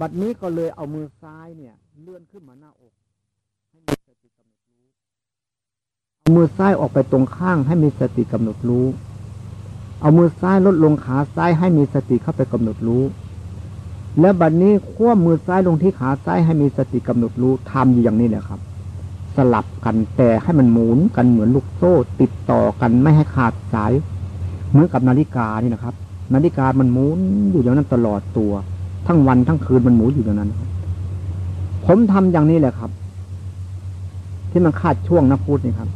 บัดนี้ก็เลยเอามือซ้ายเนี่ย เลื่อนขึ้นมาหน้าอกให้มีสติกำหนดรู้เอามือซ้ายออกไปตรงข้างให้มีสติกำหนดรู้ เอามือซ้ายลดลงขาซ้ายให้มีสติเข้าไปกำหนดรู้ และบัดนี้คว่ำมือซ้ายลงที่ขาซ้ายให้มีสติกำหนดรู้ทำอยู่อย่างนี้แหละครับ สลับกันแต่ให้มันหมุนกันเหมือนลูกโซ่ ติดต่อกันไม่ให้ขาดสาย เหมือนกับนาฬิกานี่นะครับ นาฬิกามันหมุนอยู่อย่างนั้นตลอดตัว ทั้งวันทั้งคืนมันหมุนอยู่อย่างนั้น ผมทำอย่างนี้แหละครับ ที่มันคาดช่วงนะพูดนี่ครับ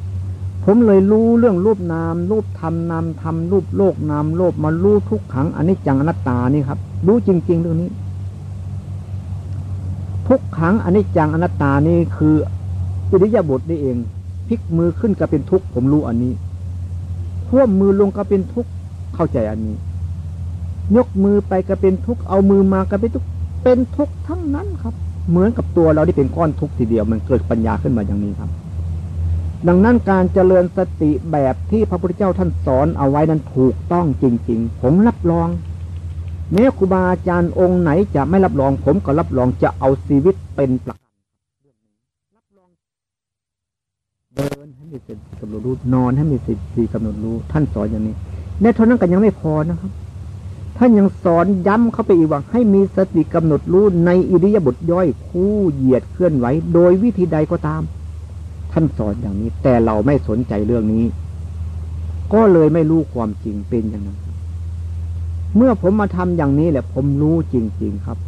ผมเลยรู้เรื่องรูปนามรูปธรรมนามธรรมรูปโลกนามโลกมารู้ทุกขังอันนี้จังอนัตตานี่ครับ รู้จริง ๆ เรื่องนี้ทุกขังอันนี้จังอนัตตานี่คือ อิริยาบถนี่เองพลิกมือขึ้นก็เป็นทุกข์ผมรู้อันนี้ท่วมมือลงก็เป็นทุกข์เข้าใจอันนี้ ยกมือไปก็เป็นทุกข์เอามือมาก็เป็นทุกข์เป็นทุกข์ทั้งนั้นครับ เหมือนกับตัวเราที่เป็นก้อนทุกข์ทีเดียวมันเกิดปัญญาขึ้นมาอย่างนี้ครับ ดังนั้นการเจริญสติแบบที่พระพุทธเจ้าท่านสอนเอาไว้นั้นถูกต้องจริง ๆ ผมรับรองแม้ครูบาอาจารย์องค์ไหนจะไม่รับรองผมก็รับรองจะเอาชีวิตเป็นประกันเดินให้ มีสติกำหนดรู้นอนให้มีสติกำหนดรู้ ท่านสอนอย่างนี้ในเท่านั้นก็ยังไม่พอนะครับ ท่านยังสอนย้ำเข้าไปอีกว่าให้มีสติกำหนดรู้ในอิริยาบถย่อยคู่เหยียดเคลื่อนไหวโดยวิธีใดก็ตาม ท่านสอนอย่างนี้ แต่เราไม่สนใจเรื่องนี้ ก็เลยไม่รู้ความจริงเป็นอย่างนั้น เมื่อผมมาทำอย่างนี้แหละ ผมรู้จริง ๆครับ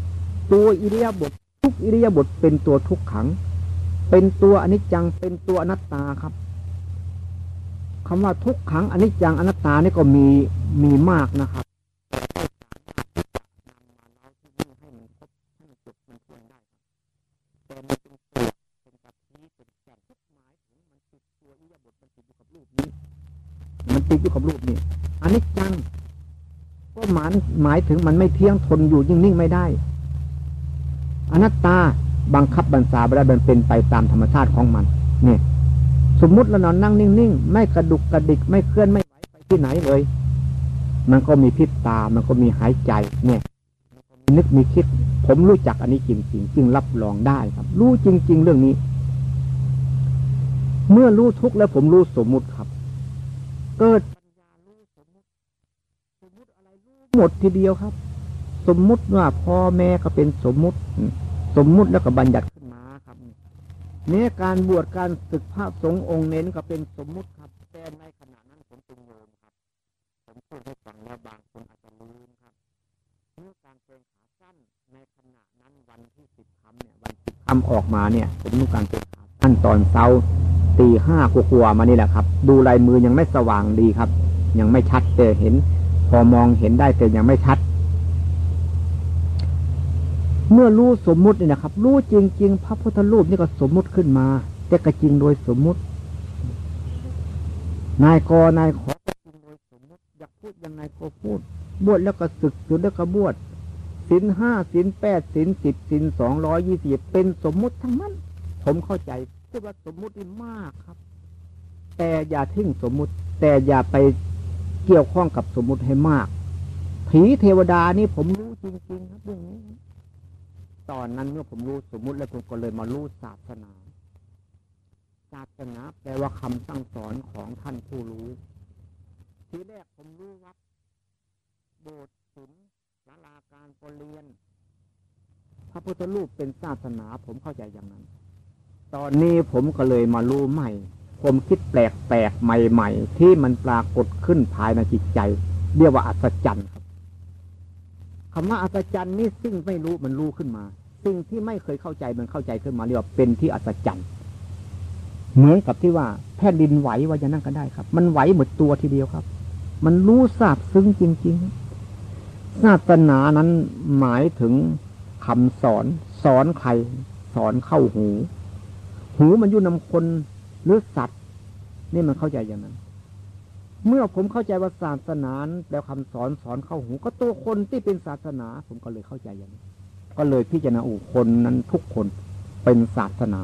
ตัวอิริยาบถทุกอิริยาบถเป็นตัวทุกขัง เป็นตัวอนิจจังเป็นตัวอนัตตาครับ คำว่าทุกขังอนิจจังอนัตตานี่ก็มีมีมากนะครับแต่มันเป็นตัวเป็นตัวชี้สัญญาณทุกหมายถึงมันติดตัวอิริยาบถมันติดอยู่กับรูปนี้มันติดอยู่กับรูปนี้อนิจจัง ก็หมายหมายถึงมันไม่เที่ยงทนอยู่ยิ่งนิ่งไม่ได้ อนัตตาบังคับบัญชาไม่ได้มันเป็นไปตามธรรมชาติของมัน เนี่ย สมมุติเรานอนนั่งนิ่งๆ ไม่กระดุกกระดิกไม่เคลื่อนไม่ไหวไปที่ไหนเลย มันก็มีพิษตา มันก็มีหายใจเนี่ยมีนึกมีคิด ผมรู้จักอันนี้จริงๆ จึงรับรองได้ครับ รู้จริง ๆ เรื่องนี้ เมื่อรู้ทุกข์แล้วผมรู้สมมุติครับ เกิดปัญญารู้สมมุติสมมุติอะไรรู้หมดทีเดียวครับ สมมุติว่าพ่อแม่ก็เป็นสมมุติ สมมุติแล้วก็บัญญัติ เนี้การบวชการศึกพระสงฆ์องค์เน้นก็เป็นสมมุติครับ แต่ในขณะนั้นผมเป็นโยมครับ ผมพูดให้ฟังแล้วบางคนอาจจะลืมครับเมื่อการเกรงขาสั้นในขณะนั้นวันที่สิบคำเนี่ยวันสิบคำออกมาเนี่ย ผมนุ่งการเกรงขาสั้นตอนเช้าตีห้ากลัวมานี่แหละครับ ดูลายมือยังไม่สว่างดีครับ ยังไม่ชัดแต่เห็น พอมองเห็นได้แต่ยังไม่ชัด เมื่อรู้สมมุตินี่นะครับ รู้จริง ๆ พระพุทธรูปนี่ก็สมมุติขึ้นมา แต่ก็จริงโดยสมมุติ นายกนายขอจริงโดยสมมุติ อยากพูดยังไงก็พูด บวชแล้วก็ศึกศึกแล้วก็บวชสินห้าสินแปดสินสิบสินสองร้อยยี่สิบเป็นสมมุติทั้งนั้น ผมเข้าใจพูดว่าสมมุตินี่มากครับ แต่อย่าทิ้งสมมุติ แต่อย่าไปเกี่ยวข้องกับสมมุติให้มาก ผีเทวดานี่ผมรู้จริงๆครับเรื่องนี้ ตอนนั้นเมื่อผมรู้สมมุติแล้วผมก็เลยมารู้ศาสนา ศาสนาแปลว่าคำสั่งสอนของท่านผู้รู้ ทีแรกผมรู้วัดโบสถ์ศิลศาลาการประเรียน พระพุทธรูปเป็นศาสนา ผมเข้าใจอย่างนั้น ตอนนี้ผมก็เลยมารู้ใหม่ ผมคิดแปลกแปลกใหม่ ๆ ที่มันปรากฏขึ้นภายในจิตใจ เรียกว่าอัศจรรย์ครับคำว่าอัศจรรย์นี่ซึ่งไม่รู้มันรู้ขึ้นมา สิ่งที่ไม่เคยเข้าใจมันเข้าใจขึ้นมาเรียกว่าเป็นที่อัศจรรย์เหมือนกับที่ว่าแผ่นดินไหวว่าจะนั่งกันได้ครับ มันไหวหมดตัวทีเดียวครับ มันรู้ทราบซึ้งจริง ๆ ศาสนานั้นหมายถึงคำสอน สอนใคร สอนเข้าหู หูมันอยู่นำคนหรือสัตว์ นี่มันเข้าใจอย่างนั้น เมื่อผมเข้าใจว่าศาสนาแล้วคำสอนสอนเข้าหู ก็ตัวคนที่เป็นศาสนา ผมก็เลยเข้าใจอย่างนี้ ก็เลยพิจารณาอูคนนั้นทุกคนเป็นศาสนา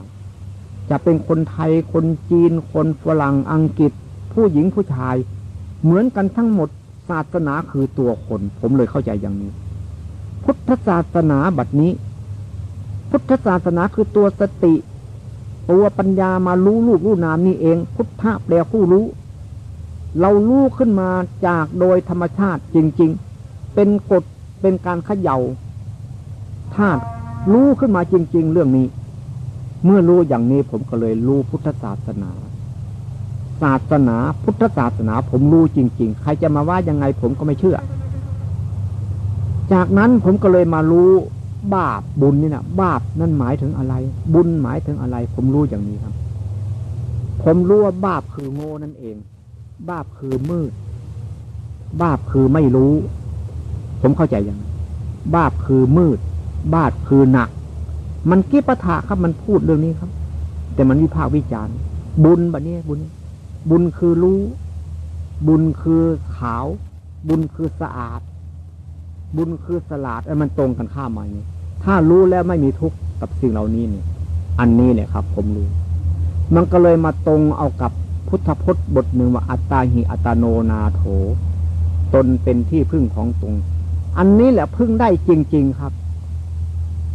จะเป็นคนไทยคนจีน คนฝรั่งอังกฤษ ผู้หญิงผู้ชาย เหมือนกันทั้งหมดศาสนาคือตัวคน ผมเลยเข้าใจอย่างนี้ พุทธศาสนาบัดนี้ พุทธศาสนาคือตัวสติ ตัวปัญญามารู้ลูกรู้นามนี่เอง พุทธะแปลผู้รู้ เรารู้ขึ้นมาจากโดยธรรมชาติจริง ๆ เป็นกฎเป็นการเขย่า ธารู้ขึ้นมาจริง ๆ เรื่องนี้ เมื่อรู้อย่างนี้ผมก็เลยรู้พุทธศาสนา ศาสนาพุทธศาสนา ผมรู้จริง ๆ ใครจะมาว่ายังไงผมก็ไม่เชื่อ จากนั้นผมก็เลยมารู้บาปบุญนี่นะบาปนั่นหมายถึงอะไร บุญหมายถึงอะไร ผมรู้อย่างนี้ครับ ผมรู้ว่าบาปคือโง่นั่นเอง บาปคือมืด บาปคือไม่รู้ ผมเข้าใจอย่างบาปคือมืด บาปคือหนัก มันกิปะทะครับมันพูดเรื่องนี้ครับ แต่มันวิพากษ์วิจารณ์ บุญแบบนี้บุญ บุญคือรู้ บุญคือขาว บุญคือสะอาด บุญคือสลาดไอ้มันตรงกันข้ามมาอย่างนี้ถ้ารู้แล้วไม่มีทุกข์กับสิ่งเหล่านี้เนี่ย อันนี้เนี่ยครับ ผมรู้ มันก็เลยมาตรงเอากับพุทธพจน์บทหนึ่งว่าอัตตาหิอัตโนนาโถ ตนเป็นที่พึ่งของตน อันนี้แหละพึ่งได้จริง ๆ ครับ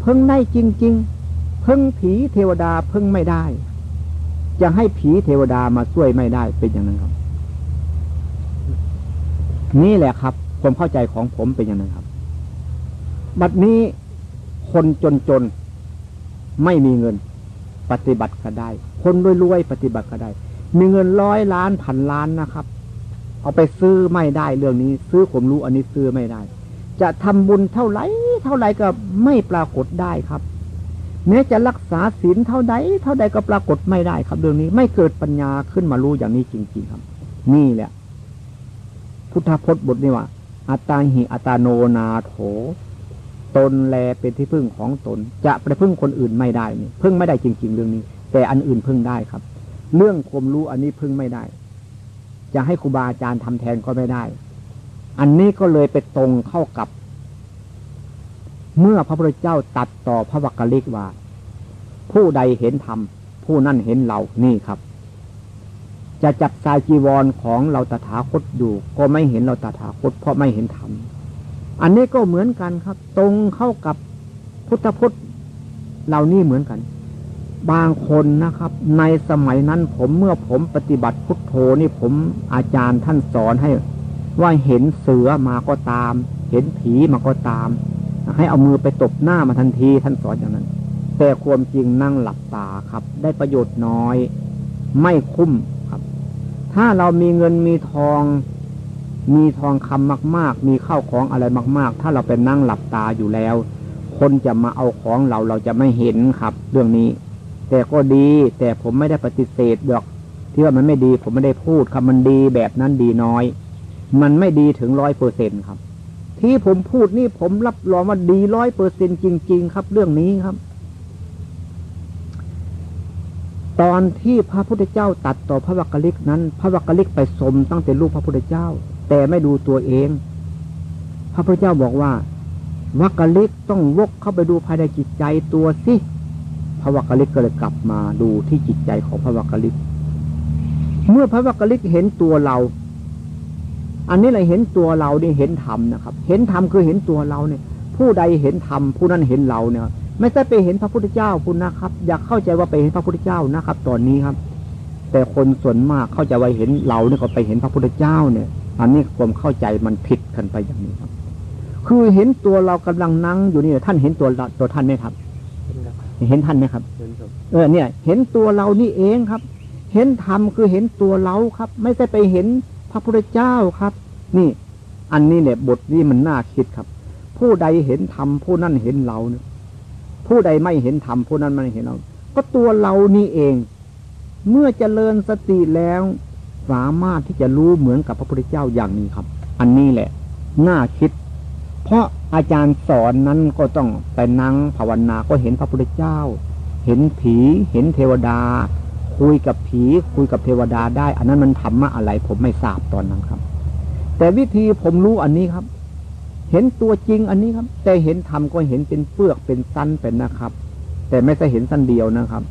พึ่งได้จริง ๆ พึ่งผีเทวดาพึ่งไม่ได้ จะให้ผีเทวดามาช่วยไม่ได้เป็นอย่างนั้นครับ นี่แหละครับ ความเข้าใจของผมเป็นอย่างนั้นครับ บัดนี้คนจนๆไม่มีเงิน ปฏิบัติก็ได้ คนรวยๆปฏิบัติก็ได้ มีเงินร้อยล้านพันล้านนะครับ เอาไปซื้อไม่ได้เรื่องนี้ ซื้อผมรู้อันนี้ซื้อไม่ได้ จะทำบุญเท่าไหร่เท่าไหร่ก็ไม่ปรากฏได้ครับ แม้จะรักษาศีลเท่าใดเท่าใดก็ปรากฏไม่ได้ครับ เรื่องนี้ไม่เกิดปัญญาขึ้นมารู้อย่างนี้จริง ๆ ครับ นี่แหละ พุทธพจน์บทนี้ว่าอัตตาหิอัตาโนนาโถ ตนแลเป็นที่พึ่งของตน จะไปพึ่งคนอื่นไม่ได้นี่พึ่งไม่ได้จริง ๆ เรื่องนี้ แต่อันอื่นพึ่งได้ครับ เรื่องความรู้อันนี้พึ่งไม่ได้ จะให้ครูบาอาจารย์ทำแทนก็ไม่ได้ อันนี้ก็เลยไปตรงเข้ากับ เมื่อพระพุทธเจ้าตัดต่อพระวักกะลิกว่า ผู้ใดเห็นธรรมผู้นั่นเห็นเรานี่ครับ จะจับสายจีวรของเราตถาคตอยู่ก็ไม่เห็นเราตถาคตเพราะไม่เห็นธรรมอันนี้ก็เหมือนกันครับ ตรงเข้ากับพุทธพจน์เหล่านี้เหมือนกัน บางคนนะครับ ในสมัยนั้นผมเมื่อผมปฏิบัติพุทโธนี่ผมอาจารย์ท่านสอนให้ ว่าเห็นเสือมาก็ตาม เห็นผีมาก็ตาม ให้เอามือไปตบหน้ามาทันทีท่านสอนอย่างนั้น แต่ความจริงนั่งหลับตาครับ ได้ประโยชน์น้อย ไม่คุ้มครับ ถ้าเรามีเงินมีทอง มีทองคำมาก ๆ มีข้าวของอะไรมาก ๆ ถ้าเราไปนั่งหลับตาอยู่แล้ว คนจะมาเอาของเราเราจะไม่เห็นครับ เรื่องนี้ แต่ก็ดีแต่ผมไม่ได้ปฏิเสธดอกที่ว่ามันไม่ดีผมไม่ได้พูดครับมันดีแบบนั้นดีน้อย มันไม่ดีถึงร้อยเปอร์เซ็นครับ ที่ผมพูดนี่ผมรับรองว่าดีร้อยเปอร์เซ็นจริง ๆ ครับ เรื่องนี้ครับ ตอนที่พระพุทธเจ้าตัดต่อพระวักกลิกนั้น พระวักกลิกไปสมตั้งแต่ลูกพระพุทธเจ้า แต่ไม่ดูตัวเอง พระพุทธเจ้าบอกว่าวักกลิกต้องวกเข้าไปดูภายในจิตใจตัวสิพระวักกลิกก็เลยกลับมาดูที่จิตใจของพระวักกลิก เมื่อพระวักกลิกเห็นตัวเรา อันนี้เราเห็นตัวเราเนี่ยเห็นธรรมนะครับ เห็นธรรมคือเห็นตัวเราเนี่ย ผู้ใดเห็นธรรมผู้นั้นเห็นเราเนี่ย ไม่ใช่ไปเห็นพระพุทธเจ้าคุณนะครับ อยากเข้าใจว่าไปเห็นพระพุทธเจ้านะครับ ตอนนี้ครับ แต่คนส่วนมากเข้าใจว่าเห็นเราเนี่ยก็ไปเห็นพระพุทธเจ้าเนี่ย อันนี้ความเข้าใจมันผิดกันไปอย่างนี้ครับ คือเห็นตัวเรากำลังนั่งอยู่นี่ท่านเห็นตัวตัวท่านไหมครับเห็นท่านไหมครับ เออเนี่ย เห็นตัวเรานี่เองครับ เห็นธรรมคือเห็นตัวเราครับ ไม่ใช่ไปเห็น พระพุทธเจ้าครับ นี่ อันนี้เนี่ยบทนี้มันน่าคิดครับ ผู้ใดเห็นธรรมผู้นั้นเห็นเราเนี่ยผู้ใดไม่เห็นธรรมผู้นั้นไม่เห็นเรา ก็ตัวเรานี่เอง เมื่อเจริญสติแล้ว สามารถที่จะรู้เหมือนกับพระพุทธเจ้าอย่างนี้ครับ อันนี้แหละ น่าคิด เพราะอาจารย์สอนนั้นก็ต้องไปนั่งภาวนาก็เห็นพระพุทธเจ้า เห็นผี เห็นเทวดา คุยกับผีคุยกับเทวดาได้ อันนั้นมันธรรมะอะไร ผมไม่ทราบตอนนั้นครับ แต่วิธีผมรู้อันนี้ครับ เห็นตัวจริงอันนี้ครับ แต่เห็นธรรมก็เห็นเป็นเปลือกเป็นสั้นเป็นนะครับ แต่ไม่ใช่เห็นสั้นเดียวนะครับ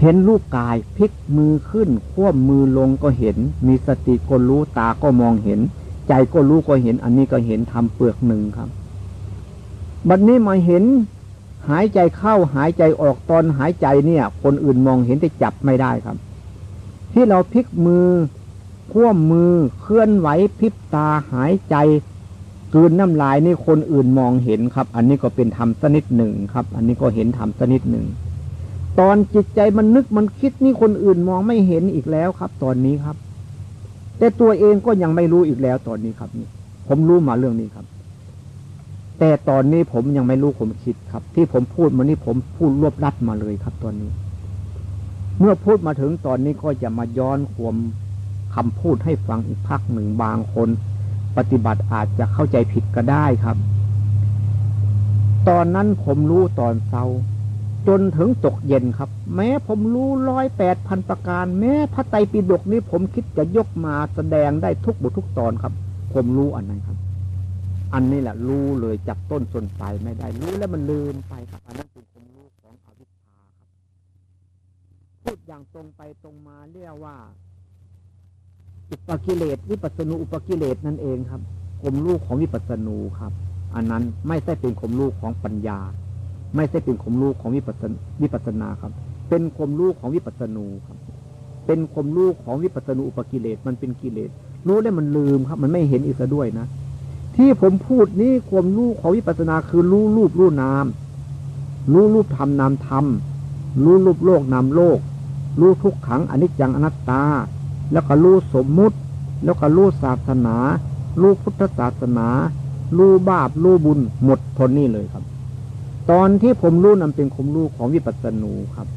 เห็นรูปกายพลิกมือขึ้นควบมือลงก็เห็น มีสติก็รู้ตาก็มองเห็น ใจก็รู้ก็เห็น อันนี้ก็เห็นทำเปลือกหนึ่งครับ บัดนนี้มาเห็น หายใจเข้าหายใจออกตอนหายใจเนี่ย คนอื่นมองเห็นแต่จับไม่ได้ครับ ที่เราพลิกมือควบมือเคลื่อนไหวพริบตาหายใจกืนน้ำลายนี่คนอื่นมองเห็นครับ อันนี้ก็เป็นธรรมสนิดหนึ่งครับ อันนี้ก็เห็นธรรมสนิดหนึ่ง ตอนจิตใจมันนึกมันคิดนี่คนอื่นมองไม่เห็นอีกแล้วครับ ตอนนี้ครับ แต่ตัวเองก็ยังไม่รู้อีกแล้วตอนนี้ครับนี่ผมรู้มาเรื่องนี้ครับ แต่ตอนนี้ผมยังไม่รู้ผมคิดครับ ที่ผมพูดมานี่ผมพูดรวบรัดมาเลยครับ ตอนนี้ เมื่อพูดมาถึงตอนนี้ก็จะมาย้อนความคำพูดให้ฟังอีกพักหนึ่งบางคน ปฏิบัติอาจจะเข้าใจผิดก็ได้ครับ ตอนนั้นผมรู้ตอนเช้าจนถึงตกเย็นครับ แม้ผมรู้ร้อยแปดพันประการ แม้พระไตรปิฎกนี้ผมคิดจะยกมาแสดงได้ทุกบททุกตอนครับ ผมรู้อันนั้นครับ อันนี้แหละรู้เลยจับต้นส่วนปลายไม่ได้ รู้แล้วมันลืมไปครับ อันนั้นเป็นความรู้ของอวิชชาครับ พูดอย่างตรงไปตรงมาเรียกว่า อุปกิเลสวิปัสนูอุปกิเลสนั่นเองครับคมลูกของวิปัสนูครับ อันนั้นไม่ใช่เป็นคมลูกของปัญญา ไม่ใช่เป็นคมลูกของวิปัสวิปัสนาครับ เป็นคมลูกของวิปัสนูครับ เป็นคมลูกของวิปัสสนูอุปกิเลสมันเป็นกิเลสรู้แล้วมันลืมครับ มันไม่เห็นอีกซะด้วยนะ ที่ผมพูดนี่ความรู้ของวิปัสนาคือรู้รูปรู้นามรู้รูปธรรมนามธรรมรู้รูปโลกนามโลก รู้ทุกขังอนิจจังอนัตตา แล้วก็รู้สมมุติ แล้วก็รู้ศาสนา รู้พุทธศาสนา รู้บาปรู้บุญหมดทนนี่เลยครับ ตอนที่ผมรู้นั้นเป็นคมรู้ของวิปัสสนูครับ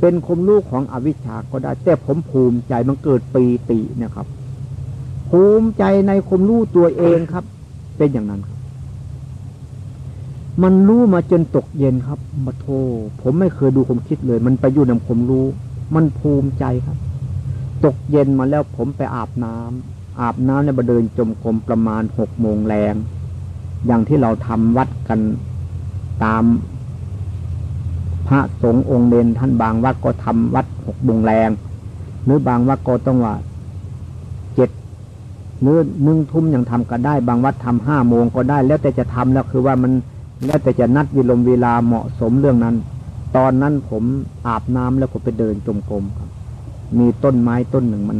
เป็นคมรู้ของอวิชชาก็ได้ แต่ผมภูมิใจมันเกิดปีติเนี่ยครับ ภูมิใจในคมรู้ตัวเองครับ เป็นอย่างนั้นครับ มันรู้มาจนตกเย็นครับมาโทผมไม่เคยดูผมคิดเลย มันไปอยู่ในคมรู้ มันภูมิใจครับ ตกเย็นมาแล้วผมไปอาบน้ำอาบน้ำเนี่ยมาเดินจมกรมประมาณหกโมงแรง อย่างที่เราทำวัดกันตามพระสงฆ์องค์เดนท่านบางวัดก็ทำวัดหกโมงแรง หรือบางวัดก็ต้องว่าเจ็ด หรือหนึ่งทุ่มยังทำก็ได้บางวัดทำห้าโมงก็ได้ แล้วแต่จะทำแล้วคือว่ามันแล้วแต่จะนัดวิลมเวลาเหมาะสมเรื่องนั้น ตอนนั้นผมอาบน้ำแล้วก็ไปเดินจมกรมครับ มีต้นไม้ต้นหนึ่งมัน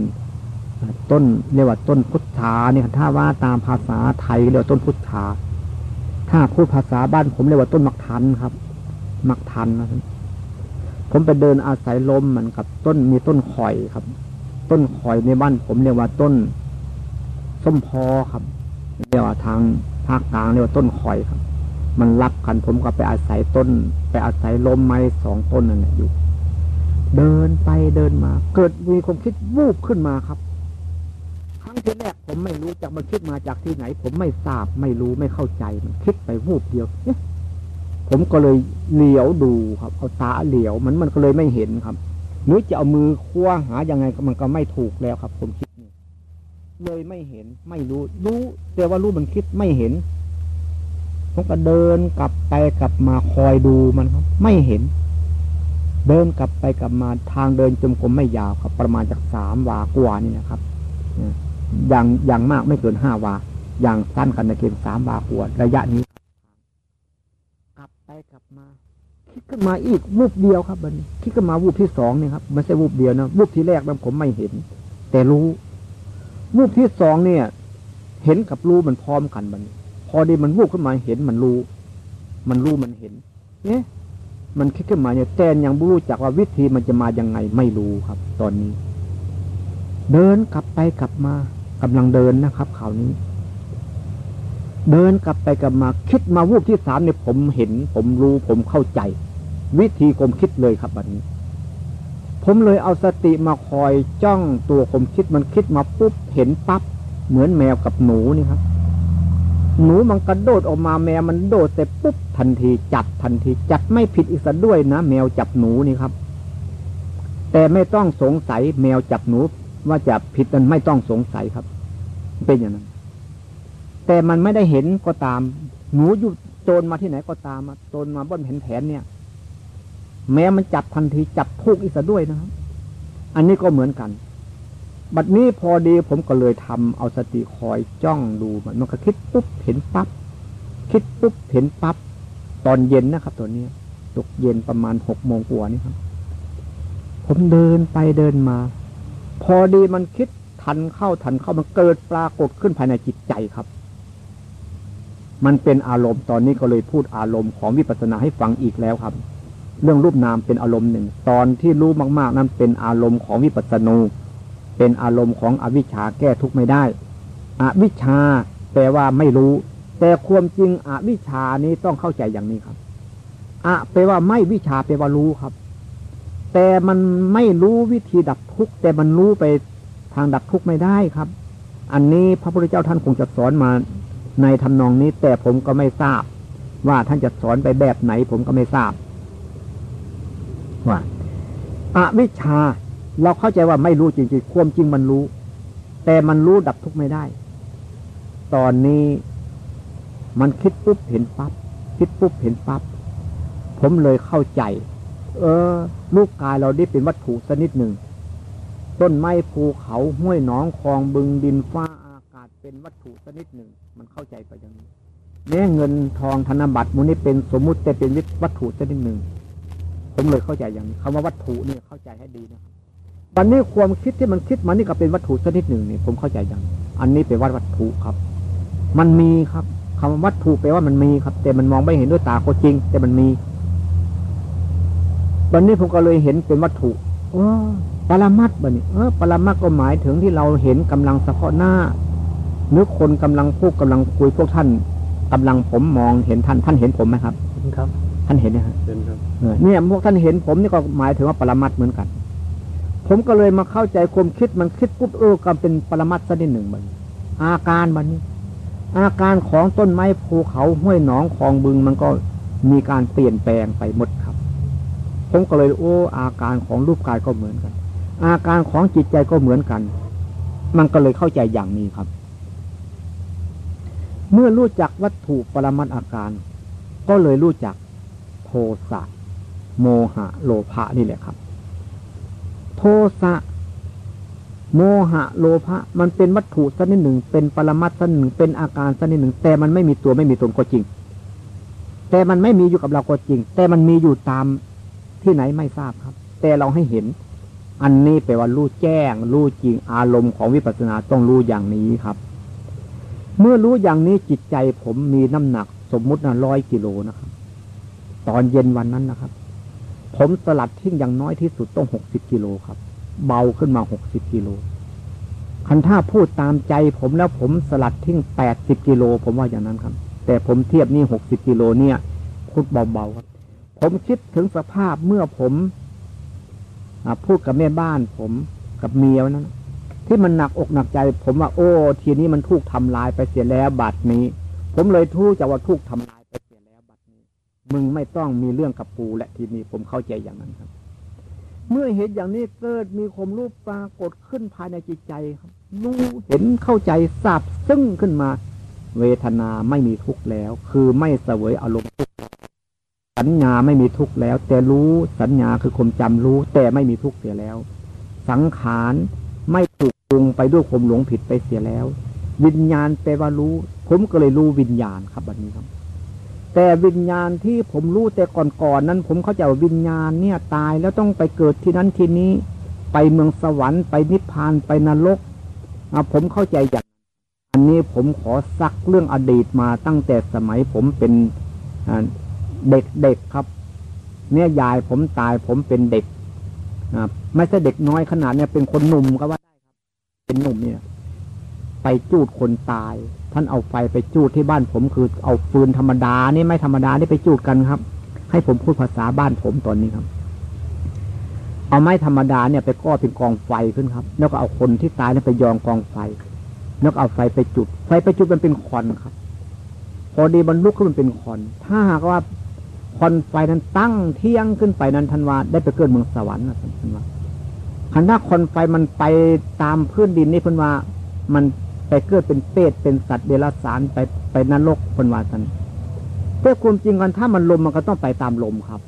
ต้นเรียกว่าต้นพุทธาเนี่ยถ้าว่าตามภาษาไทยเรียกว่าต้นพุทธาถ้าพูดภาษาบ้านผมเรียกว่าต้นมักทันครับ มักทันนะครับผมไปเดินอาศัยลมเหมือนกับต้นมีต้นข่อยครับ ต้นข่อยในบ้านผมเรียกว่าต้น ส้มพอครับเรียกว่าทางภาคกลางเรียกว่าต้นข่อยครับ มันรับกันผมก็ไปอาศัยต้น ไปอาศัยลมไม้สองต้นนั่นแหละอยู่ เดินไปเดินมา เกิดมีความคิดวูบขึ้นมาครับ ครั้งที่แรกผมไม่รู้จากมันคิดมาจากที่ไหน ผมไม่ทราบไม่รู้ไม่เข้าใจมันคิดไปวูบเดียวเอ๊ะผมก็เลยเหลียวดูครับเอาตาเหลียวมันมันก็เลยไม่เห็นครับหรือจะเอามือคว้าหายังไงมันก็ไม่ถูกแล้วครับ ผมคิด เลยไม่เห็น ไม่รู้ รู้แต่ว่ารู้มันคิดไม่เห็นผมก็เดินกลับไปกลับมาคอยดูมันครับ ไม่เห็น เดินกลับไปกลับมาทางเดินจมกรมไม่ยาวครับ ประมาณจากสามวากว่านี่นะครับอย่างอย่างมากไม่เกินห้าวา อย่างสั้นกันในเกมสามวากว่าระยะนี้ กลับไปกลับมาคิดขึ้นมาอีกวูบเดียวครับบันคิดขึ้นมาวูบที่สองนี่ครับไม่ใช่วูบเดียวนะวูบที่แรกนั้นผมไม่เห็น แต่รู้ วูบที่สองเนี่ย เห็นกับรู้มันพร้อมกันบันพอดีมันวูบขึ้นมาเห็นมันรู้ มันรู้มันเห็น เนี่ยมันคิดขึ้นมาเนี่ยแต่ยังไม่รู้จักว่าวิธีมันจะมายังไงไม่รู้ครับ ตอนนี้ เดินกลับไปกลับมากำลังเดินนะครับข่าวนี้ เดินกลับไปกลับมา คิดมาวูบที่สามเนี่ยผมเห็น ผมรู้ผมเข้าใจ วิธีผมคิดเลยครับบัดนี้ ผมเลยเอาสติมาคอยจ้องตัวผมคิดมันคิดมาปุ๊บเห็นปั๊บเหมือนแมวกับหนูนี่ครับ หนูมันกระโดดออกมาแมวมันโดดแต่ปุ๊บทันทีจับทันทีจับไม่ผิดอีกสัด้วยนะแมวจับหนูนี่ครับ แต่ไม่ต้องสงสัยแมวจับหนู ว่าจับผิดมันไม่ต้องสงสัยครับ เป็นอย่างนั้น แต่มันไม่ได้เห็นก็ตาม หนูอยู่โจรมาที่ไหนก็ตามโจรมาบนแผนแผนเนี่ย แม้มันจับทันทีจับทุกอีกสัด้วยนะครับ อันนี้ก็เหมือนกัน บัดนี้พอดีผมก็เลยทำเอาสติคอยจ้องดูมันมันก็คิดปุ๊บเห็นปับ๊บคิดปุ๊บเห็นปับ๊บตอนเย็นนะครับ ตัวนี้ตกเย็นประมาณหกโมงกว่านี่ครับ ผมเดินไปเดินมา พอดีมันคิดทันเข้าทันเข้ามันเกิดปรากฏขึ้นภายในจิตใจครับ มันเป็นอารมณ์ตอนนี้ก็เลยพูดอารมณ์ของวิปัสสนาให้ฟังอีกแล้วครับ เรื่องรูปนามเป็นอารมณ์หนึ่ง ตอนที่รู้มาก ๆ นั้นเป็นอารมณ์ของวิปัสสนู เป็นอารมณ์ของอวิชชาแก้ทุกข์ไม่ได้ อวิชชาแปลว่าไม่รู้ แต่ความจริงอวิชชานี้ต้องเข้าใจอย่างนี้ครับอะแปลว่าไม่วิชาแปลว่ารู้ครับ แต่มันไม่รู้วิธีดับทุกข์แต่มันรู้ไปทางดับทุกข์ไม่ได้ครับ อันนี้พระพุทธเจ้าท่านคงจะสอนมาในทำนองนี้ แต่ผมก็ไม่ทราบ ว่าท่านจะสอนไปแบบไหน ผมก็ไม่ทราบ ว่าอาวิชชาเราเข้าใจว่าไม่รู้จริงๆ ความจริงมันรู้ แต่มันรู้ดับทุกข์ไม่ได้ ตอนนี้มันคิดปุ๊บเห็นปับ๊บคิดปุ๊บเห็นปับ๊บผมเลยเข้าใจ เออ ลูกกายเราได้เป็นวัตถุชนิดหนึ่ง ต้นไม้ภูเขาห้วยหนองคลองบึงดินฟ้าอากาศเป็นวัตถุชนิดหนึ่ง มันเข้าใจไปอย่างนี้แม้เงินทองธนบัตรมูนี้เป็นสมมุติแต่เป็นวัตถุชนิดหนึ่ง ผมเลยเข้าใจอย่างนี้คำว่าวัตถุนี่เข้าใจให้ดีนะครับวันนี้ความคิดที่มันคิดมานี่ก็เป็นวัตถุชนิดหนึ่งนี่ผมเข้าใจอย่าง อันนี้เป็นวัตถุครับ มันมีครับคำว่าวัตถุแปลว่ามันมีครับ แต่มันมองไม่เห็นด้วยตาก็จริง แต่มันมี วันนี้ผมก็เลยเห็นเป็นวัตถุออปรมัดบันนี้เออปรมัดก็หมายถึงที่เราเห็นกำลังเฉพาะหน้านึกคนกำลังพูดกำลังคุยพวกท่านกำลังผมมองเห็นท่านท่านเห็นผมไหมครับครับ ท่านเห็นนะครับเห็นครับเนี่ยพวกท่านเห็นผมนี่ก็หมายถึงว่าปรมัดเหมือนกัน ผมก็เลยมาเข้าใจความคิดมันคิดปุ๊บเออก็เป็นปรมัตถ์สักนิดหนึ่งมันอาการมันนี้ อาการของต้นไม้ภูเขาห้วยหนองคลองบึงมันก็มีการเปลี่ยนแปลงไปหมดครับ ผมก็เลยโอ้อาการของรูปกายก็เหมือนกัน อาการของจิตใจก็เหมือนกัน มันก็เลยเข้าใจอย่างนี้ครับ เมื่อรู้จักวัตถุปรมัตอาการ ก็เลยรู้จักโท สะ โมหะ โลภะนี่แหละครับ โทสะ โมหะ โลภะมันเป็นวัตถุสักนิดหนึ่ง เป็นปรมัตสักหนึ่งเป็นอาการสักนิดหนึ่ง แต่มันไม่มีตัวไม่มีตนก็จริง แต่มันไม่มีอยู่กับเราก็จริง แต่มันมีอยู่ตามที่ไหนไม่ทราบครับ แต่เราให้เห็น อันนี้แปลว่ารู้แจ้ง รู้จริงอารมณ์ของวิปัสสนาต้องรู้อย่างนี้ครับ เมื่อรู้อย่างนี้จิตใจผมมีน้ำหนักสมมุตินะร้อยกิโลนะครับ ตอนเย็นวันนั้นนะครับ ผมสลัดทิ้งอย่างน้อยที่สุดต้องหกสิบกิโลครับ เบาขึ้นมาหกสิบกิโลคันถ้าพูดตามใจผมแล้วผมสลัดทิ้งแปดสิบกิโลผมว่าอย่างนั้นครับ แต่ผมเทียบนี่หกสิบกิโลเนี่ยพูดเบาๆครับ ผมคิดถึงสภาพเมื่อผมพูดกับแม่บ้าน ผมกับเมียนั้น ที่มันหนักอกหนักใจ ผมว่าโอ้ ทีนี้มันถูกทำลายไปเสียแล้วบัดนี้ ผมเลยทู่จะว่าถูกทำลายไปเสียแล้วบัดนี้ มึงไม่ต้องมีเรื่องกับปูและทีนี้ผมเข้าใจอย่างนั้นครับ เมื่อเห็นอย่างนี้เกิดมีความรู้ปรากฏขึ้นภายในจิตใจครับรู้เห็นเข้าใจทราบซึ่งขึ้นมา เวทนาไม่มีทุกข์แล้ว คือไม่เสวยอารมณ์ทุกข์สัญญาไม่มีทุกข์แล้ว แต่รู้สัญญาคือความจำรู้ แต่ไม่มีทุกข์เสียแล้ว สังขารไม่ถูกปรุงไปด้วยความหลงผิดไปเสียแล้ว วิญญาณแปลว่ารู้ ผมก็เลยรู้วิญญาณครับแบบนี้ครับ แต่วิญญาณที่ผมรู้แต่ก่อนๆนนั้น ผมเข้าใจว่าวิญญาณเนี่ยตายแล้วต้องไปเกิดที่นั้นที่นี้ ไปเมืองสวรรค์ไปนิพพานไปนรกผมเข้าใจอย่างอันนี้ผมขอซักเรื่องอดีตมาตั้งแต่สมัยผมเป็นเด็กๆครับ เนี่ยยายผมตายผมเป็นเด็กไม่ใช่เด็กน้อยขนาดเนี่ยเป็นคนหนุ่มก็ว่าได้ครับ เป็นหนุ่มเนี่ย ไปจูดคนตาย ท่านเอาไฟไปจูดที่บ้านผมคือเอาฟืนธรรมดานี่ไม่ธรรมดานี่ไปจูดกันครับ ให้ผมพูดภาษาบ้านผมตอนนี้ครับ เอาไม้ธรรมดาเนี่ยไปก้อเป็นกองไฟขึ้นครับ แล้วก็เอาคนที่ตายเนี่ยไปยองกองไฟ แล้วเอาไฟไปจุด ไฟไปจุดมันเป็นควันครับ พอดีบรรลุขึ้นมันเป็นควันถ้าหากว่าควันไฟนั้นตั้งเที่ยงขึ้นไปนั้นทันว่าได้ไปเกิดเมืองสวรรค์นะทันว่าคันถ้าควันไฟมันไปตามพื้นดินนี่เพิ่นว่ามัน ไปเกิดเป็นเปรตเป็นสัตว์เดรัจฉานไปไปนรกเพิ่นวาทันแต่ความจริงกันถ้ามันลมมันก็ต้องไปตามลมครับ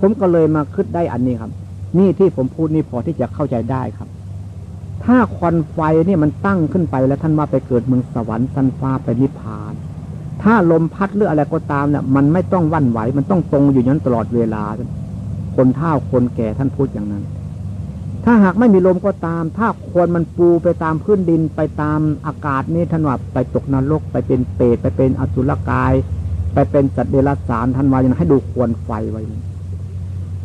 ผมก็เลยมาคิดได้อันนี้ครับ นี่ที่ผมพูดนี่พอที่จะเข้าใจได้ครับ ถ้าควันไฟนี่มันตั้งขึ้นไปแล้วท่านว่าไปเกิดเมืองสวรรค์สันฟ้าไปนิพพาน ถ้าลมพัดหรืออะไรก็ตามเนี่ยมันไม่ต้องวันไหว มันต้องตรงอยู่นั้นตลอดเวลา คนเฒ่าคนแก่ท่านพูดอย่างนั้น ถ้าหากไม่มีลมก็ตาม ถ้าควรมันปูไปตามพื้นดินไปตามอากาศนี่ท่านว่าไปตกนรก ไปเป็นเปรตไปเป็นอสุรกาย ไปเป็นสัตว์เดรัจฉานท่านว่าอย่างให้ดูควรไฟไว้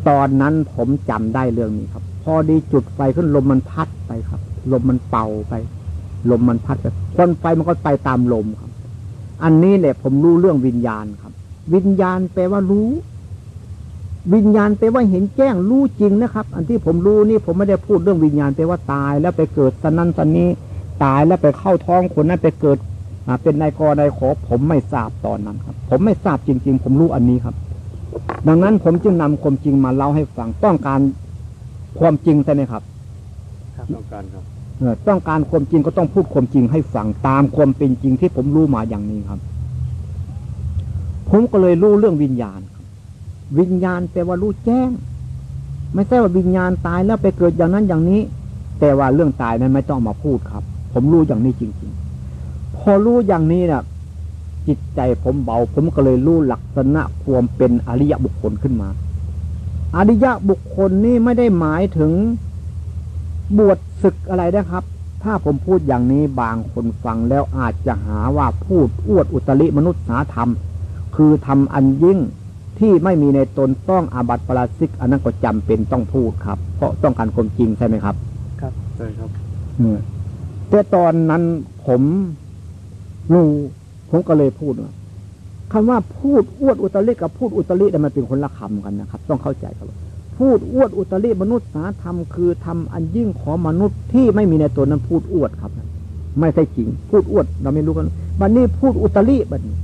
ตอนนั้นผมจำได้เรื่องนี้ครับ พอดีจุดไฟขึ้นลมมันพัดไปครับ ลมมันเป่าไป ลมมันพัดไปควันไฟมันก็ไปตามลมครับ อันนี้แหละผมรู้เรื่องวิญญาณครับ วิญญาณแปลว่ารู้ วิญญาณแปลว่าเห็นแจ้งรู้จริงนะครับ อันที่ผมรู้นี่ผมไม่ได้พูดเรื่องวิญญาณแปลว่าตาย แล้วไปเกิดสนันสนี้ตายแล้วไปเข้าท้องคนนั้นไปเกิดเป็นนายกนายขอ ผมไม่ทราบตอนนั้นครับ ผมไม่ทราบจริง ๆ ผมรู้อันนี้ครับ ดังนั้นผมจึงนำความจริงมาเล่าให้ฟังต้องการความจริงใช่ไหมครับครับต้องการครับต้องการความจริงก็ต้องพูดความจริงให้ฟังตามความเป็นจริงที่ผมรู้มาอย่างนี้ครับ ผมก็เลยรู้เรื่องวิญญาณ วิญญาณแปลว่ารู้แจ้ง ไม่ใช่ว่าวิญญาณตายแล้วไปเกิดอย่างนั้นอย่างนี้ แต่ว่าเรื่องตายนั้นไม่ต้องมาพูดครับ ผมรู้อย่างนี้จริง ๆ พอรู้อย่างนี้นะ่ะ จิตใจผมเบา ผมก็เลยรู้ลักษณะความเป็นอริยบุคคลขึ้นมา อริยบุคคลนี่ไม่ได้หมายถึงบวชศึกอะไรนะครับ ถ้าผมพูดอย่างนี้บางคนฟังแล้วอาจจะหาว่าพูดอวดอุตริมนุษยธรรม คือทำอันยิ่ง ที่ไม่มีในตนต้องอาบัติปราชิกอันนั้นก็จำเป็นต้องพูดครับ เพราะต้องการความจริงใช่ไหมครับ ครับใช่ครับแต่ตอนนั้นผมรู้ผมก็เลยพูดว่าคำว่าพูดอวดอุตริกับพูดอุตริแต่มันเป็นคนละคำกันนะครับ ต้องเข้าใจครับ พูดอวดอุตริมนุษย์สาธรรมคือทำอันยิ่งของมนุษย์ที่ไม่มีในตัวนั้นพูดอวดครับ ไม่ใช่จริง พูดอวดเราไม่รู้กันบัดนนี้พูดอุตริบัดนี้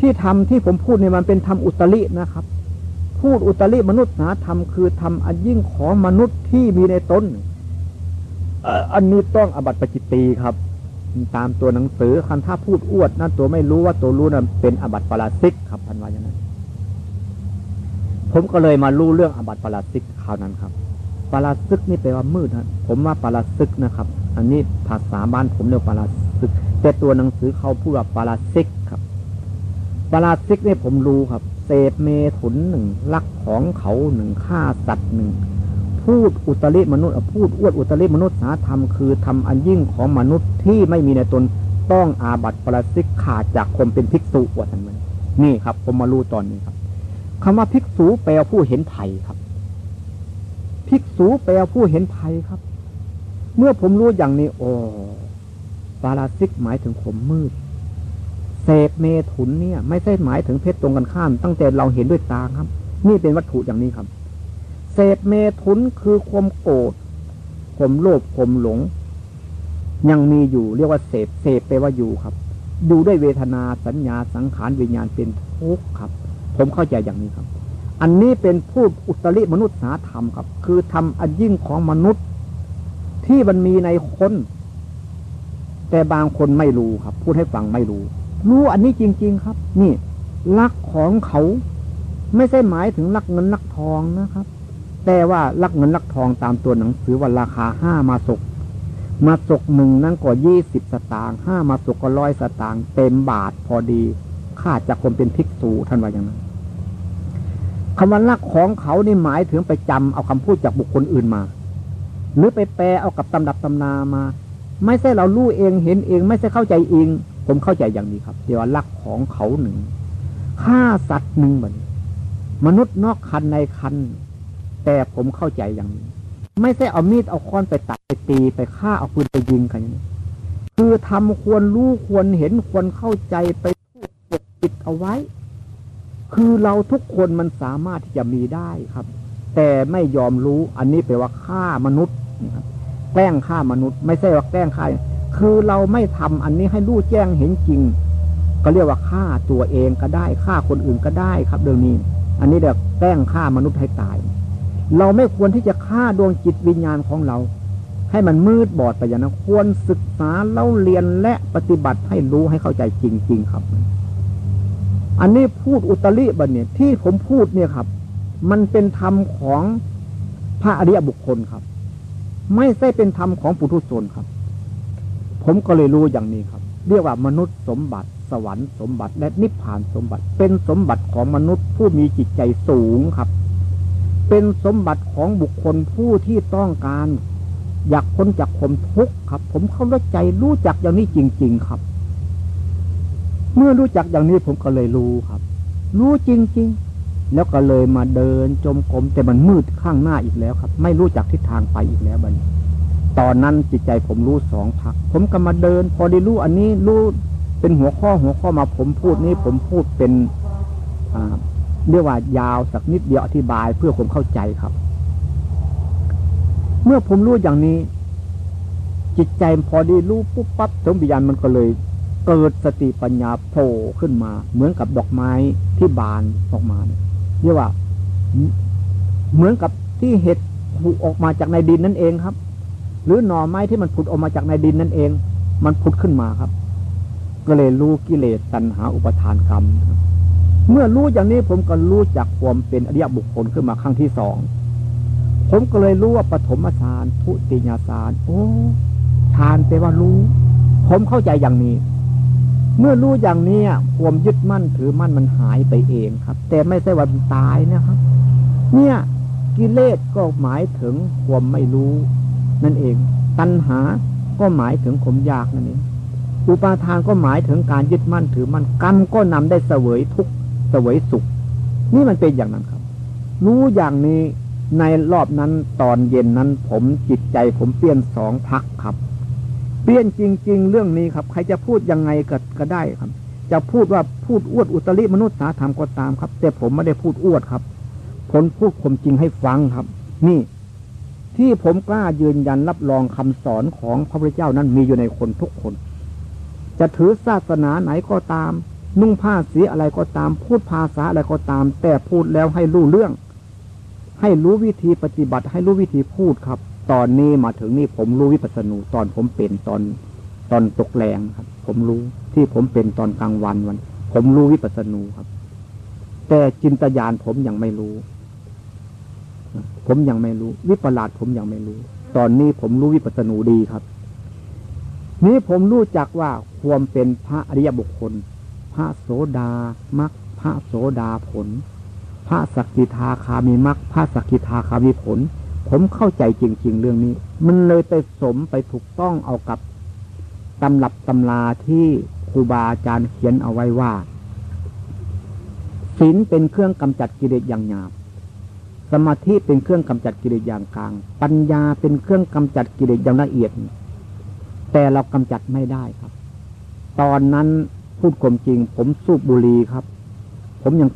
ที่ทำที่ผมพูดเนี่ยมันเป็นทำอุตรินะครับ พูดอุตริมนุษย์สาธรรมคือทำอันยิ่งของมนุษย์ที่มีในตนอันนี้ต้องอบัติปจิตตีครับ ตามตัวหนังสือคันถ้าพูดอวดนั่นตัวไม่รู้ว่าตัวรู้นั้นเป็นอบัตปราชิกครับพันวาอย่างนั้นผมก็เลยมารู้เรื่องอบัตปราซึกคราวนั้นครับปราซึกนี่แปลว่ามืดนะผมว่าปราซึกนะครับ อันนี้ภาษาบ้านผมเรียกปราซึก แต่ตัวหนังสือเขาพูดว่าปราซึกครับ ปราซึกนี่ผมรู้ครับ เสพเมถุนหนึ่งลักของเขาหนึ่งฆ่าสัตว์หนึ่งพูดอุตริมนุษย์พูดอวดอุตริมนุษย์สาธรรมคือทำอันยิ่งของมนุษย์ที่ไม่มีในตนต้องอาบัติปราซึกขาดจากความเป็นภิกษุว่าทันมันนี่ครับ ผมมารู้ตอนนี้ครับคำว่าภิกษุแปลผู้เห็นภัยครับ ภิกษุแปลผู้เห็นภัยครับ เมื่อผมรู้อย่างนี้โอ้ปาราซิกหมายถึงผมมืด พเมถุนเนี่ย ไม่ใช่หมายถึงเพศตรงกันข้าม ตั้งแต่เราเห็นด้วยตาครับ นี่เป็นวัตถุอย่างนี้ครับ เสพเมถุนคือความโกรธความโลภความหลง ยังมีอยู่เรียกว่าเสพเสพไปว่าอยู่ครับ ดูด้วยเวทนาสัญญาสังขารวิญญาณเป็นทุกข์ครับ ผมเข้าใจอย่างนี้ครับ อันนี้เป็นพูดอุตริมนุษยธรรมครับ คือทำอันยิ่งของมนุษย์ที่มันมีในคน แต่บางคนไม่รู้ครับ พูดให้ฟังไม่รู้ รู้อันนี้จริง ๆ ครับ นี่ลักของเขา ไม่ใช่หมายถึงลักเงินลักทองนะครับ แต่ว่าลักเงินลักทองตามตัวหนังสือว่าราคาห้ามาศกมาศกหนึ่งนั่นก็ยี่สิบสตางค์ห้ามาศกก็ร้อยสตางค์เต็มบาทพอดีค่าจากคนเป็นภิกษุท่านว่าอย่างนั้นคำว่าลักของเขานี่หมายถึงไปจำเอาคำพูดจากบุคคลอื่นมา หรือไปแปลเอากับตำดับตำนามา ไม่ใช่เรารู้เองเห็นเอง ไม่ใช่เข้าใจเอง ผมเข้าใจอย่างนี้ครับเดี๋ยวลักของเขาหนึ่งฆ่าสัตว์หนึ่งเหมือนมนุษย์นอกคันในคัน แต่ผมเข้าใจอย่างนี้ ไม่ใช่เอามีดเอาค้อนไปตัดไปตีไปฆ่าเอาปืนไปยิงกันอย่างนี้คือทำควรรู้ควรเห็นควรเข้าใจไปทุกปกปิดเอาไว้ คือเราทุกคนมันสามารถที่จะมีได้ครับ แต่ไม่ยอมรู้อันนี้แปลว่าฆ่ามนุษย์นะครับแกล้งฆ่ามนุษย์ ไม่ใช่ว่าแกล้งฆ่า คือเราไม่ทำอันนี้ให้รู้แจ้งเห็นจริง ก็เรียกว่าฆ่าตัวเองก็ได้ฆ่าคนอื่นก็ได้ครับเรื่องนี้ อันนี้เรียกแกล้งฆ่ามนุษย์ให้ตาย เราไม่ควรที่จะฆ่าดวงจิตวิญญาณของเรา ให้มันมืดบอดไปอย่างนั้นควรศึกษาเล่าเรียนและปฏิบัติให้รู้ให้เข้าใจจริง ๆ ครับ อันนี้พูดอุตริบันเนี่ยที่ผมพูดเนี่ยครับ มันเป็นธรรมของพระอริยบุคคลครับ ไม่ใช่เป็นธรรมของปุถุชนครับ ผมก็เลยรู้อย่างนี้ครับ เรียกว่ามนุษย์สมบัติ สวรรค์สมบัติ และนิพพานสมบัติ เป็นสมบัติของมนุษย์ผู้มีจิตใจสูงครับ เป็นสมบัติของบุคคลผู้ที่ต้องการ อยากพ้นจากความทุกข์ครับ ผมเข้าใจรู้จักอย่างนี้จริง ๆครับ เมื่อรู้จักอย่างนี้ผมก็เลยรู้ครับ รู้จริง ๆแล้วก็เลยมาเดินจมกรมแต่มันมืดข้างหน้าอีกแล้วครับ ไม่รู้จักทิศทางไปอีกแล้วบัดนี้ ตอนนั้นจิตใจผมรู้สองพัก ผมก็มาเดิน พอได้รู้อันนี้รู้เป็นหัวข้อหัวข้อมาผมพูดนี้ผมพูดเป็นอ่าเรียกว่ายาวสักนิดเดียวอธิบายเพื่อผมเข้าใจครับ เมื่อผมรู้อย่างนี้ จิตใจพอได้รู้ปุ๊บปั๊บสมบิญญาณมันก็เลย เกิดสติปัญญาโผล่ขึ้นมา เหมือนกับดอกไม้ที่บานออกมาเนี่ยเรียกว่า เหมือนกับที่เห็ดผุออกมาจากในดินนั่นเองครับ หรือหน่อไม้ที่มันผุดออกมาจากในดินนั่นเอง มันผุดขึ้นมาครับ ก็เลยรู้กิเลสตัณหาอุปทานกรรมเมื่อรู้อย่างนี้ผมก็รู้จักความเป็นอริยบุคคลขึ้นมาครั้งที่สองผมก็เลยรู้ว่าปฐมฌานทุติยฌานโอ้ฌานแปลว่ารู้ ผมเข้าใจอย่างนี้ เมื่อรู้อย่างนี้ความยึดมั่นถือมั่นมันหายไปเองครับ แต่ไม่ใช่ว่ามันตายนะครับ เนี่ยกิเลสก็หมายถึงความไม่รู้ นั่นเอง ตัณหาก็หมายถึงความยากนั่นเองอุปาทานก็หมายถึงการยึดมั่นถือมั่นกรรมก็นำได้เสวยทุกเสวยสุข นี่มันเป็นอย่างนั้นครับ รู้อย่างนี้ในรอบนั้นตอนเย็นนั้น ผมจิตใจผมเปลี่ยนสองพักครับ เปลี่ยนจริง ๆ เรื่องนี้ครับ ใครจะพูดยังไงก็ก็ได้ครับ จะพูดว่าพูดอวดอุตริมนุษยธรรมก็ตามครับ แต่ผมไม่ได้พูดอวดครับผมพูดความจริงให้ฟังครับ นี่ ที่ผมกล้ายืนยันรับรองคำสอนของพระพุทธเจ้านั้นมีอยู่ในคนทุกคน จะถือศาสนาไหนก็ตาม นุ่งผ้าสีอะไรก็ตาม พูดภาษาอะไรก็ตาม แต่พูดแล้วให้รู้เรื่อง ให้รู้วิธีปฏิบัติ ให้รู้วิธีพูดครับ ตอนนี้มาถึงนี่ผมรู้วิปัสสนูตอนผมเป็นตอนตอนตกแรงครับ ผมรู้ที่ผมเป็นตอนกลางวันวัน ผมรู้วิปัสสนูครับ แต่จินตญาณผมยังไม่รู้ ผมยังไม่รู้ วิปลาสผมยังไม่รู้ ตอนนี้ผมรู้วิปัสสนูดีครับ นี้ผมรู้จักว่าความเป็นพระอริยบุคคล พระโสดามักพระโสดาผล พระสกิทาคามีมักพระสกกิทาคามีผล ผมเข้าใจจริง ๆ เรื่องนี้ มันเลยไปสมไปถูกต้องเอากับตำรับตำราที่ครูบาอาจารย์เขียนเอาไว้ว่าศีลเป็นเครื่องกำจัดกิเลสอย่างหยาบ สมาธิเป็นเครื่องกำจัดกิเลสอย่างกลาง ปัญญาเป็นเครื่องกำจัดกิเลสอย่างละเอียด แต่เรากำจัดไม่ได้ครับ ตอนนั้นพูดความจริง ผมสูบบุหรี่ครับ ผมยัง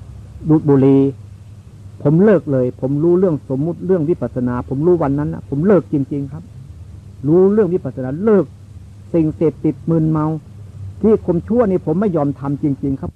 ดูดบุหรี่ผมเลิกเลย ผมรู้เรื่องสมมุติเรื่องวิปัสนา ผมรู้วันนั้นนะผมเลิกจริง ๆ ครับ รู้เรื่องวิปัสนาเลิก สิ่งเสพติดมึนเมา ที่ผมชั่วนี่ผมไม่ยอมทำจริง ๆ ครับ